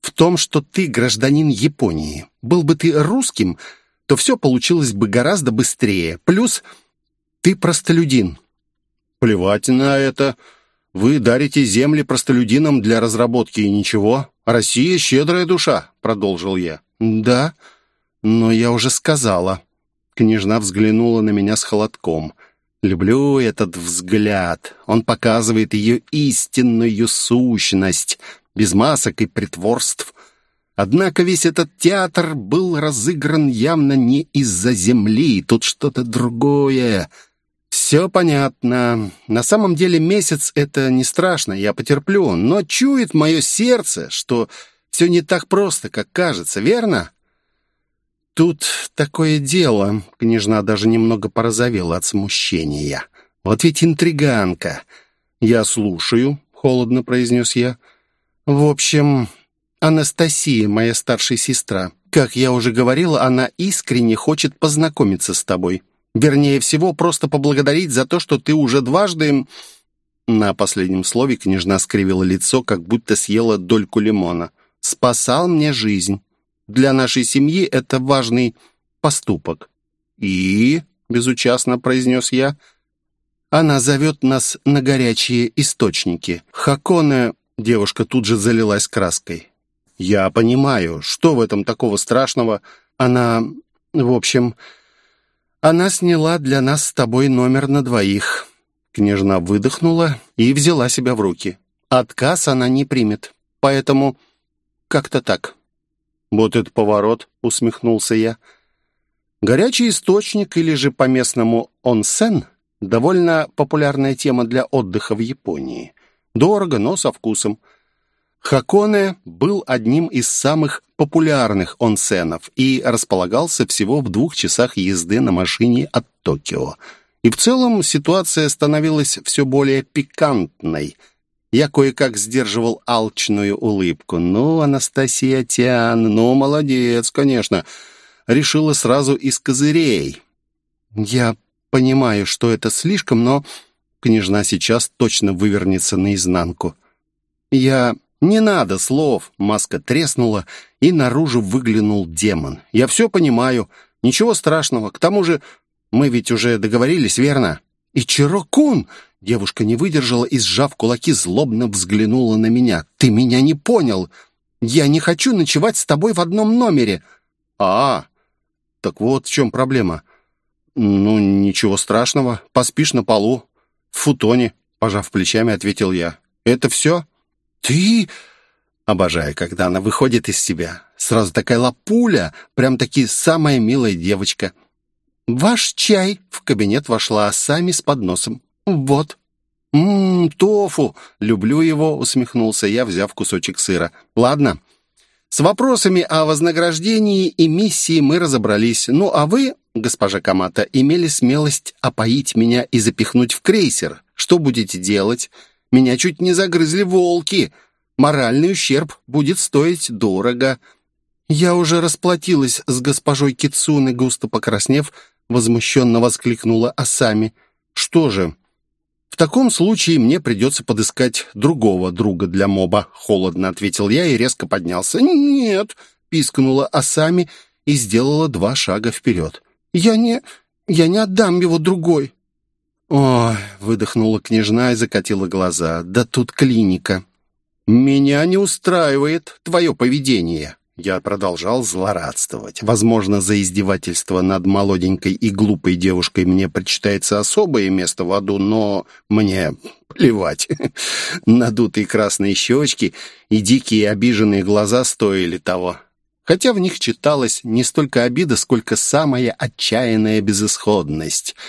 «В том, что ты гражданин Японии. Был бы ты русским...» то все получилось бы гораздо быстрее. Плюс ты простолюдин». «Плевать на это. Вы дарите земли простолюдинам для разработки и ничего. Россия — щедрая душа», — продолжил я. «Да, но я уже сказала». Княжна взглянула на меня с холодком. «Люблю этот взгляд. Он показывает ее истинную сущность, без масок и притворств». Однако весь этот театр был разыгран явно не из-за земли, тут что-то другое. Все понятно. На самом деле месяц — это не страшно, я потерплю, но чует мое сердце, что все не так просто, как кажется, верно? Тут такое дело. Княжна даже немного порозовела от смущения. Вот ведь интриганка. Я слушаю, — холодно произнес я. В общем, Анастасия, моя старшая сестра. Как я уже говорила, она искренне хочет познакомиться с тобой. Вернее всего, просто поблагодарить за то, что ты уже дважды...» На последнем слове княжна скривила лицо, как будто съела дольку лимона. «Спасал мне жизнь. Для нашей семьи это важный поступок». «И...» — безучастно произнес я. «Она зовет нас на горячие источники. Хаконе...» Девушка тут же залилась краской. «Я понимаю. Что в этом такого страшного? Она... В общем, она сняла для нас с тобой номер на двоих». Княжна выдохнула и взяла себя в руки. «Отказ она не примет, поэтому как-то так». «Вот это поворот», — усмехнулся я. «Горячий источник или же по-местному онсен — довольно популярная тема для отдыха в Японии. Дорого, но со вкусом». Хаконе был одним из самых популярных онсенов и располагался всего в двух часах езды на машине от Токио. И в целом ситуация становилась все более пикантной. Я кое-как сдерживал алчную улыбку. «Ну, Анастасия Тиан, ну, молодец, конечно!» Решила сразу из козырей. «Я понимаю, что это слишком, но...» Княжна сейчас точно вывернется наизнанку. «Я «Не надо слов!» — маска треснула, и наружу выглянул демон. «Я все понимаю. Ничего страшного. К тому же мы ведь уже договорились, верно?» «И Чирокун!» — девушка не выдержала и, сжав кулаки, злобно взглянула на меня. «Ты меня не понял! Я не хочу ночевать с тобой в одном номере!» «А, так вот в чем проблема!» «Ну, ничего страшного. Поспишь на полу. В футоне», — пожав плечами, ответил я. «Это все?» «Ты...» Обожаю, когда она выходит из себя. Сразу такая лапуля, прям-таки самая милая девочка. «Ваш чай!» — в кабинет вошла сами с подносом. «Вот». «Ммм, тофу! Люблю его!» — усмехнулся я, взяв кусочек сыра. «Ладно, с вопросами о вознаграждении и миссии мы разобрались. Ну, а вы, госпожа Камата, имели смелость опоить меня и запихнуть в крейсер. Что будете делать? Меня чуть не загрызли волки. Моральный ущерб будет стоить дорого». «Я уже расплатилась с госпожой Кицуны», густо покраснев, возмущенно воскликнула Асами. «Что же?» «В таком случае мне придется подыскать другого друга для моба», — холодно ответил я и резко поднялся. «Нет», — пискнула Асами и сделала два шага вперед. «Я не... я не отдам его другой». «Ой», — выдохнула княжна и закатила глаза. «Да тут клиника». «Меня не устраивает твое поведение». Я продолжал злорадствовать. Возможно, за издевательство над молоденькой и глупой девушкой мне причитается особое место в аду, но мне плевать. *laughs* Надутые красные щечки и дикие обиженные глаза стоили того. Хотя в них читалась не столько обида, сколько самая отчаянная безысходность —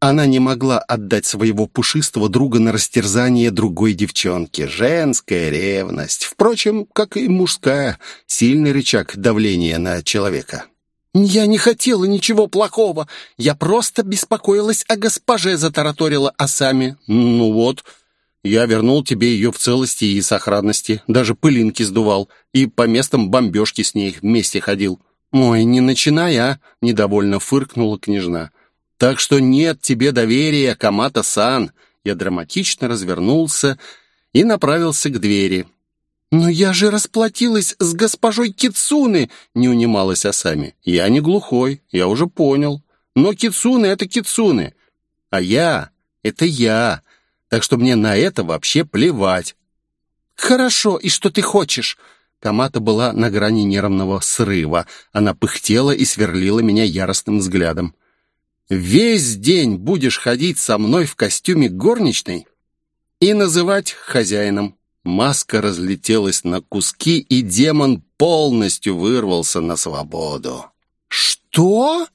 она не могла отдать своего пушистого друга на растерзание другой девчонке. Женская ревность. Впрочем, как и мужская. Сильный рычаг давления на человека. «Я не хотела ничего плохого. Я просто беспокоилась о госпоже», — затараторила Асами. «Ну вот, я вернул тебе ее в целости и сохранности. Даже пылинки сдувал. И по местам бомбежки с ней вместе ходил». «Ой, не начинай, а!» — недовольно фыркнула княжна. Так что нет тебе доверия, Камата-сан. Я драматично развернулся и направился к двери. «Но я же расплатилась с госпожой Кицуны!» — не унималась Асами. «Я не глухой, я уже понял. Но Кицуны — это Кицуны, а я — это я, так что мне на это вообще плевать». «Хорошо, и что ты хочешь?» Камата была на грани нервного срыва. Она пыхтела и сверлила меня яростным взглядом. Весь день будешь ходить со мной в костюме горничной и называть хозяином. Маска разлетелась на куски, и демон полностью вырвался на свободу. «Что?»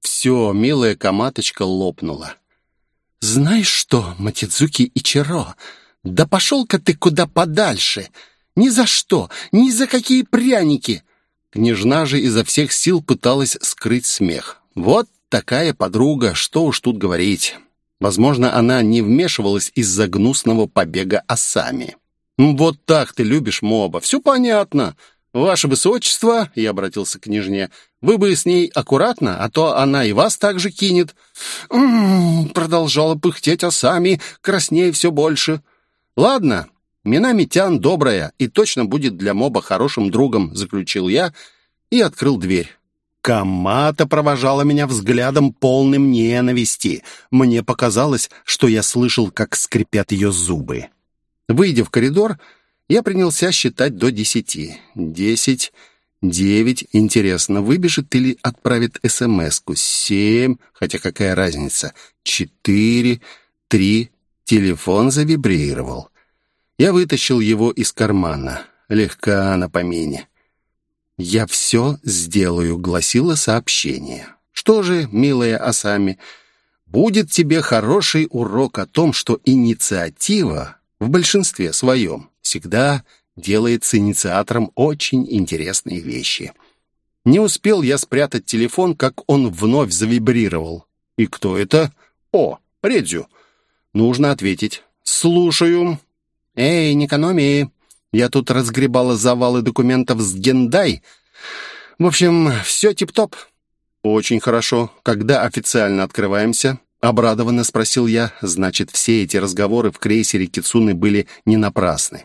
Все, милая коматочка лопнула. «Знаешь что, Матидзуки Ичиро, да пошел-ка ты куда подальше! Ни за что, ни за какие пряники!» Княжна же изо всех сил пыталась скрыть смех. «Вот такая подруга, что уж тут говорить. Возможно, она не вмешивалась из-за гнусного побега Асами. «Вот так ты любишь моба, все понятно. Ваше Высочество, — я обратился к княжне, — вы бы с ней аккуратно, а то она и вас так же кинет». «М-м-м», продолжала пыхтеть Асами, краснее все больше. «Ладно, Минамитян добрая и точно будет для моба хорошим другом», — заключил я и открыл дверь. Камата провожала меня взглядом полным ненависти. Мне показалось, что я слышал, как скрипят ее зубы. Выйдя в коридор, я принялся считать до десяти. Десять, девять. Интересно, выбежит или отправит СМС-ку? Семь, хотя какая разница? Четыре, три. Телефон завибрировал. Я вытащил его из кармана. Легка на помине. «Я все сделаю», — гласило сообщение. «Что же, милая Асами, будет тебе хороший урок о том, что инициатива в большинстве своем всегда делается инициатором очень интересные вещи». Не успел я спрятать телефон, как он вновь завибрировал. «И кто это?» «О, Редзю». Нужно ответить. «Слушаю». «Эй, не экономи. Я тут разгребала завалы документов с Гендай. В общем, все тип-топ. Очень хорошо. Когда официально открываемся? Обрадованно спросил я. Значит, все эти разговоры в крейсере Кицуны были не напрасны.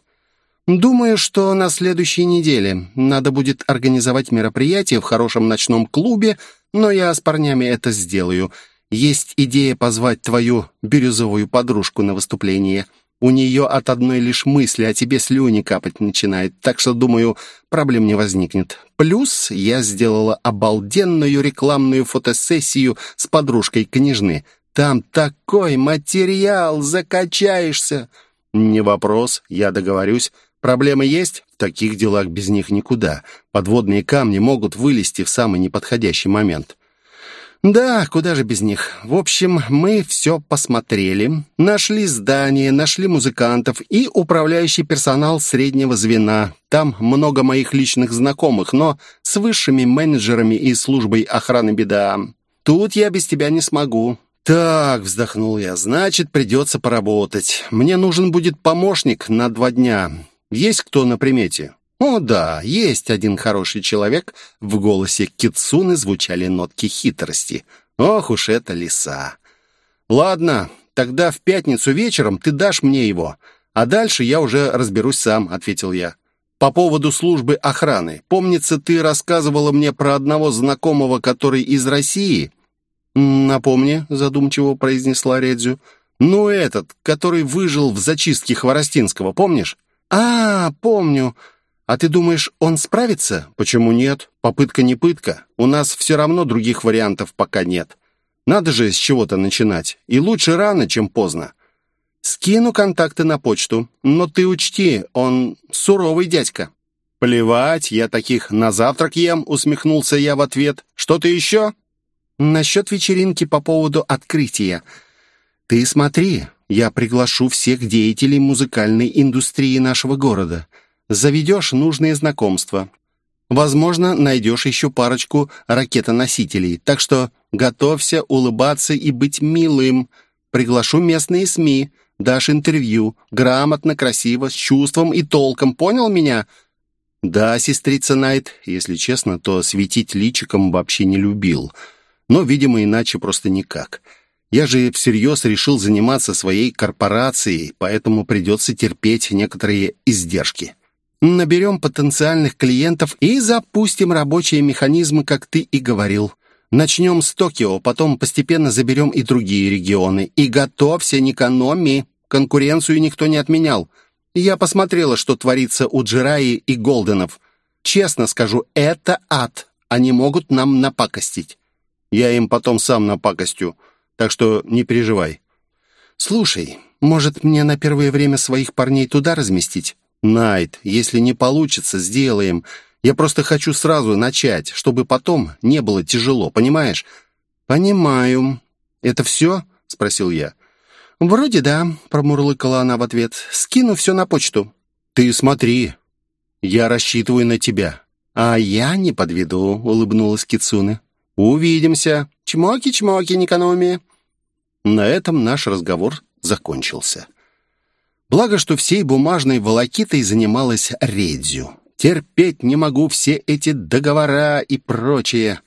Думаю, что на следующей неделе надо будет организовать мероприятие в хорошем ночном клубе, но я с парнями это сделаю. Есть идея позвать твою бирюзовую подружку на выступление. У нее от одной лишь мысли о тебе слюни капать начинает, так что, думаю, проблем не возникнет. Плюс я сделала обалденную рекламную фотосессию с подружкой княжны. Там такой материал, закачаешься. Не вопрос, я договорюсь. Проблемы есть? В таких делах без них никуда. Подводные камни могут вылезти в самый неподходящий момент. «Да, куда же без них. В общем, мы все посмотрели. Нашли здание, нашли музыкантов и управляющий персонал среднего звена. Там много моих личных знакомых, но с высшими менеджерами и службой охраны беда. Тут я без тебя не смогу». «Так», — вздохнул я, — «значит, придется поработать. Мне нужен будет помощник на два дня. Есть кто на примете?» «О да, есть один хороший человек». В голосе Китсуны звучали нотки хитрости. «Ох уж это лиса!» «Ладно, тогда в пятницу вечером ты дашь мне его, а дальше я уже разберусь сам», — ответил я. «По поводу службы охраны. Помнится, ты рассказывала мне про одного знакомого, который из России?» «Напомни», — задумчиво произнесла Редзю. «Ну, этот, который выжил в зачистке Хворостинского, помнишь?» «А, помню. «А ты думаешь, он справится?» «Почему нет? Попытка не пытка. У нас все равно других вариантов пока нет. Надо же с чего-то начинать. И лучше рано, чем поздно. Скину контакты на почту. Но ты учти, он суровый дядька». «Плевать, я таких на завтрак ем», — усмехнулся я в ответ. «Что-то еще?» «Насчет вечеринки по поводу открытия. Ты смотри, я приглашу всех деятелей музыкальной индустрии нашего города» заведешь нужные знакомства. Возможно, найдешь еще парочку ракетоносителей. Так что готовься улыбаться и быть милым. Приглашу местные СМИ, дашь интервью, грамотно, красиво, с чувством и толком. Понял меня?» «Да, сестрица Найт, если честно, то светить личиком вообще не любил. Но, видимо, иначе просто никак. Я же всерьез решил заниматься своей корпорацией, поэтому придется терпеть некоторые издержки». Наберем потенциальных клиентов и запустим рабочие механизмы, как ты и говорил. Начнем с Токио, потом постепенно заберем и другие регионы. И готовься, не экономи. Конкуренцию никто не отменял. Я посмотрела, что творится у Джираи и Голденов. Честно скажу, это ад. Они могут нам напакостить. Я им потом сам напакостю, так что не переживай. Слушай, может, мне на первое время своих парней туда разместить? «Найт, если не получится, сделаем. Я просто хочу сразу начать, чтобы потом не было тяжело, понимаешь?» «Понимаю. Это все?» — спросил я. «Вроде да», — промурлыкала она в ответ. «Скину все на почту». «Ты смотри. Я рассчитываю на тебя». «А я не подведу», — улыбнулась Кицуны. «Увидимся. Чмоки-чмоки, Никономи». На этом наш разговор закончился. Благо, что всей бумажной волокитой занималась Редзю. Терпеть не могу все эти договора и прочее.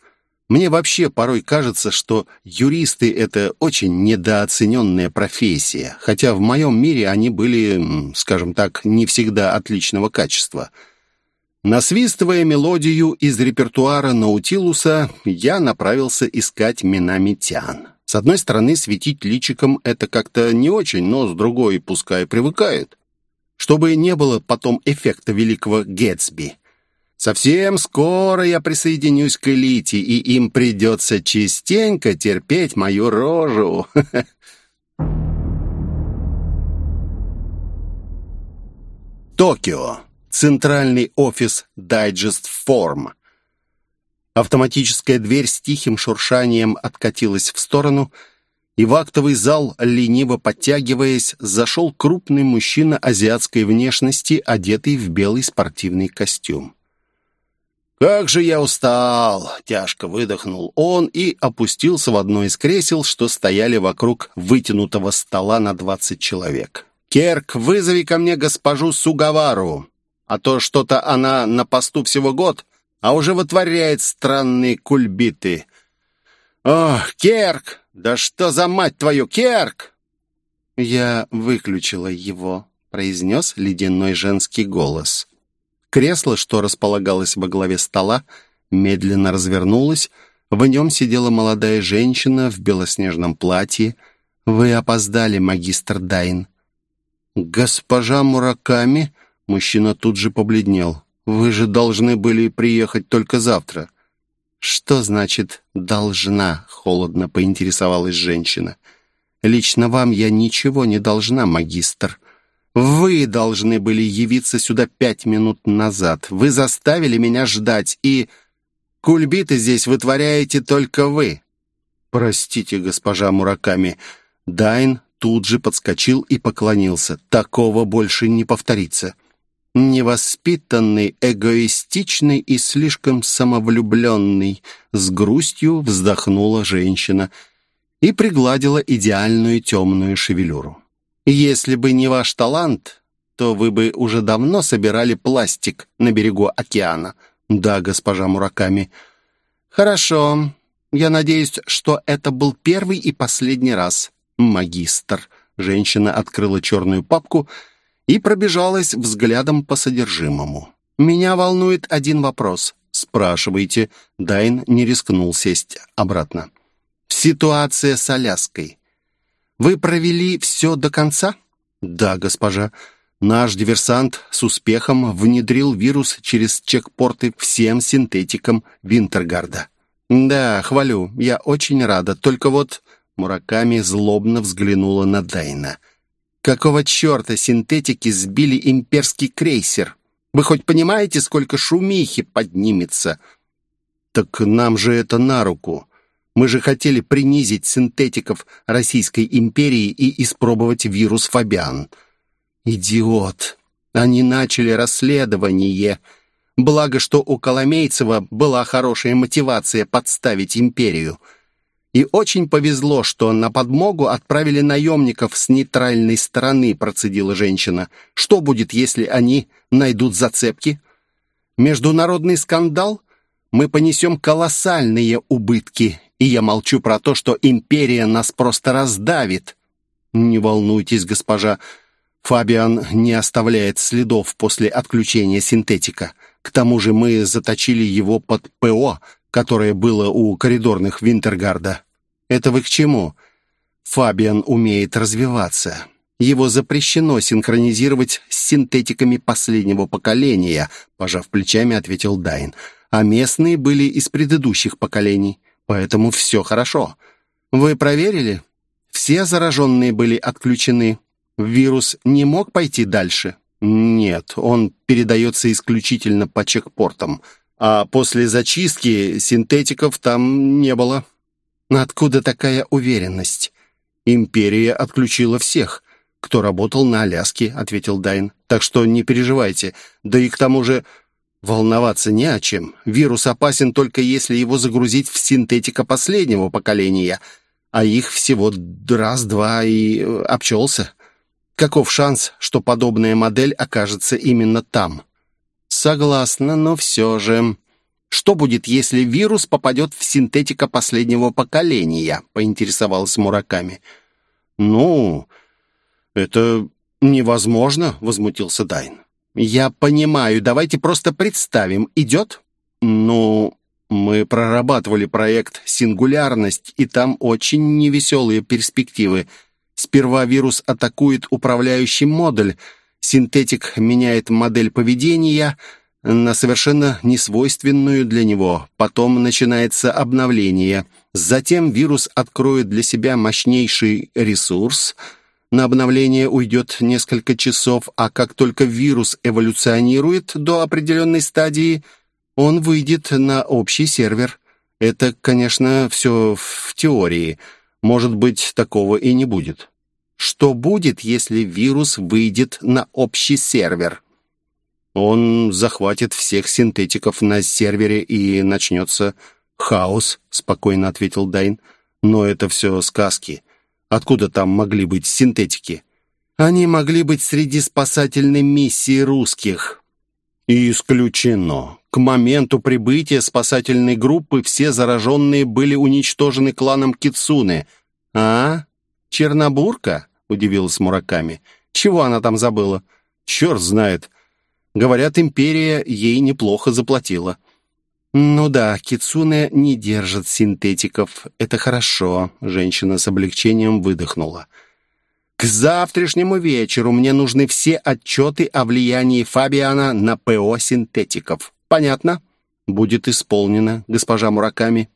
Мне вообще порой кажется, что юристы — это очень недооцененная профессия, хотя в моем мире они были, скажем так, не всегда отличного качества. Насвистывая мелодию из репертуара Наутилуса, я направился искать Минамитян. С одной стороны, светить личиком — это как-то не очень, но с другой пускай привыкают. Чтобы не было потом эффекта великого Гэтсби. Совсем скоро я присоединюсь к элите, и им придется частенько терпеть мою рожу. *laughs* Токио. Центральный офис Digest Form. Автоматическая дверь с тихим шуршанием откатилась в сторону, и в актовый зал, лениво подтягиваясь, зашел крупный мужчина азиатской внешности, одетый в белый спортивный костюм. «Как же я устал!» — тяжко выдохнул он и опустился в одно из кресел, что стояли вокруг вытянутого стола на двадцать человек. «Керк, вызови ко мне госпожу Сугавару, а то что-то она на посту всего год, а уже вытворяет странные кульбиты. «Ох, Керк! Да что за мать твою, Керк!» «Я выключила его», — произнес ледяной женский голос. Кресло, что располагалось во главе стола, медленно развернулось. В нем сидела молодая женщина в белоснежном платье. «Вы опоздали, магистр Дайн». «Госпожа Мураками?» Мужчина тут же побледнел. Вы же должны были приехать только завтра». «Что значит «должна»?» — холодно поинтересовалась женщина. «Лично вам я ничего не должна, магистр. Вы должны были явиться сюда пять минут назад. Вы заставили меня ждать, и... Кульбиты здесь вытворяете только вы». «Простите, госпожа Мураками». Дайн тут же подскочил и поклонился. «Такого больше не повторится». «Невоспитанный, эгоистичный и слишком самовлюбленный», с грустью вздохнула женщина и пригладила идеальную темную шевелюру. «Если бы не ваш талант, то вы бы уже давно собирали пластик на берегу океана». «Да, госпожа Мураками». «Хорошо. Я надеюсь, что это был первый и последний раз, магистр». Женщина открыла черную папку и пробежалась взглядом по содержимому. «Меня волнует один вопрос. Спрашивайте». Дайн не рискнул сесть обратно. «Ситуация с Аляской. Вы провели все до конца?» «Да, госпожа. Наш диверсант с успехом внедрил вирус через чекпорты всем синтетикам Винтергарда». «Да, хвалю. Я очень рада. Только вот...» Мураками злобно взглянула на Дайна. Какого черта синтетики сбили имперский крейсер? Вы хоть понимаете, сколько шумихи поднимется? Так нам же это на руку. Мы же хотели принизить синтетиков Российской империи и испробовать вирус Фабиан. Идиот. Они начали расследование. Благо, что у Коломейцева была хорошая мотивация подставить империю. И очень повезло, что на подмогу отправили наемников с нейтральной стороны, процедила женщина. Что будет, если они найдут зацепки? Международный скандал? Мы понесем колоссальные убытки. И я молчу про то, что империя нас просто раздавит. Не волнуйтесь, госпожа. Фабиан не оставляет следов после отключения синтетика. К тому же мы заточили его под ПО, которое было у коридорных Винтергарда. Это вы к чему? Фабиан умеет развиваться. Его запрещено синхронизировать с синтетиками последнего поколения, пожав плечами, ответил Дайн. А местные были из предыдущих поколений, поэтому все хорошо. Вы проверили? Все зараженные были отключены. Вирус не мог пойти дальше? Нет, он передается исключительно по чекпортам. А после зачистки синтетиков там не было. Откуда такая уверенность? Империя отключила всех, кто работал на Аляске, ответил Дайн. Так что не переживайте. Да и к тому же волноваться не о чем. Вирус опасен только если его загрузить в синтетика последнего поколения, а их всего раз-два и э, обчелся. Каков шанс, что подобная модель окажется именно там? Согласна, но все же... Что будет, если вирус попадет в синтетика последнего поколения?» — поинтересовался Мураками. «Ну, это невозможно», — возмутился Дайн. «Я понимаю. Давайте просто представим. Идет?» «Ну, мы прорабатывали проект «Сингулярность», и там очень невеселые перспективы. Сперва вирус атакует управляющий модуль, синтетик меняет модель поведения — на совершенно несвойственную для него. Потом начинается обновление. Затем вирус откроет для себя мощнейший ресурс. На обновление уйдет несколько часов, а как только вирус эволюционирует до определенной стадии, он выйдет на общий сервер. Это, конечно, все в теории. Может быть, такого и не будет. Что будет, если вирус выйдет на общий сервер? Он захватит всех синтетиков на сервере и начнется хаос, спокойно ответил Дайн. Но это все сказки. Откуда там могли быть синтетики? Они могли быть среди спасательной миссии русских. исключено. К моменту прибытия спасательной группы все зараженные были уничтожены кланом Кицуны. А? Чернобурка? Удивилась Мураками. Чего она там забыла? Черт знает. Говорят, империя ей неплохо заплатила. «Ну да, Кицуне не держит синтетиков. Это хорошо», — женщина с облегчением выдохнула. «К завтрашнему вечеру мне нужны все отчеты о влиянии Фабиана на ПО синтетиков. Понятно?» «Будет исполнено, госпожа Мураками».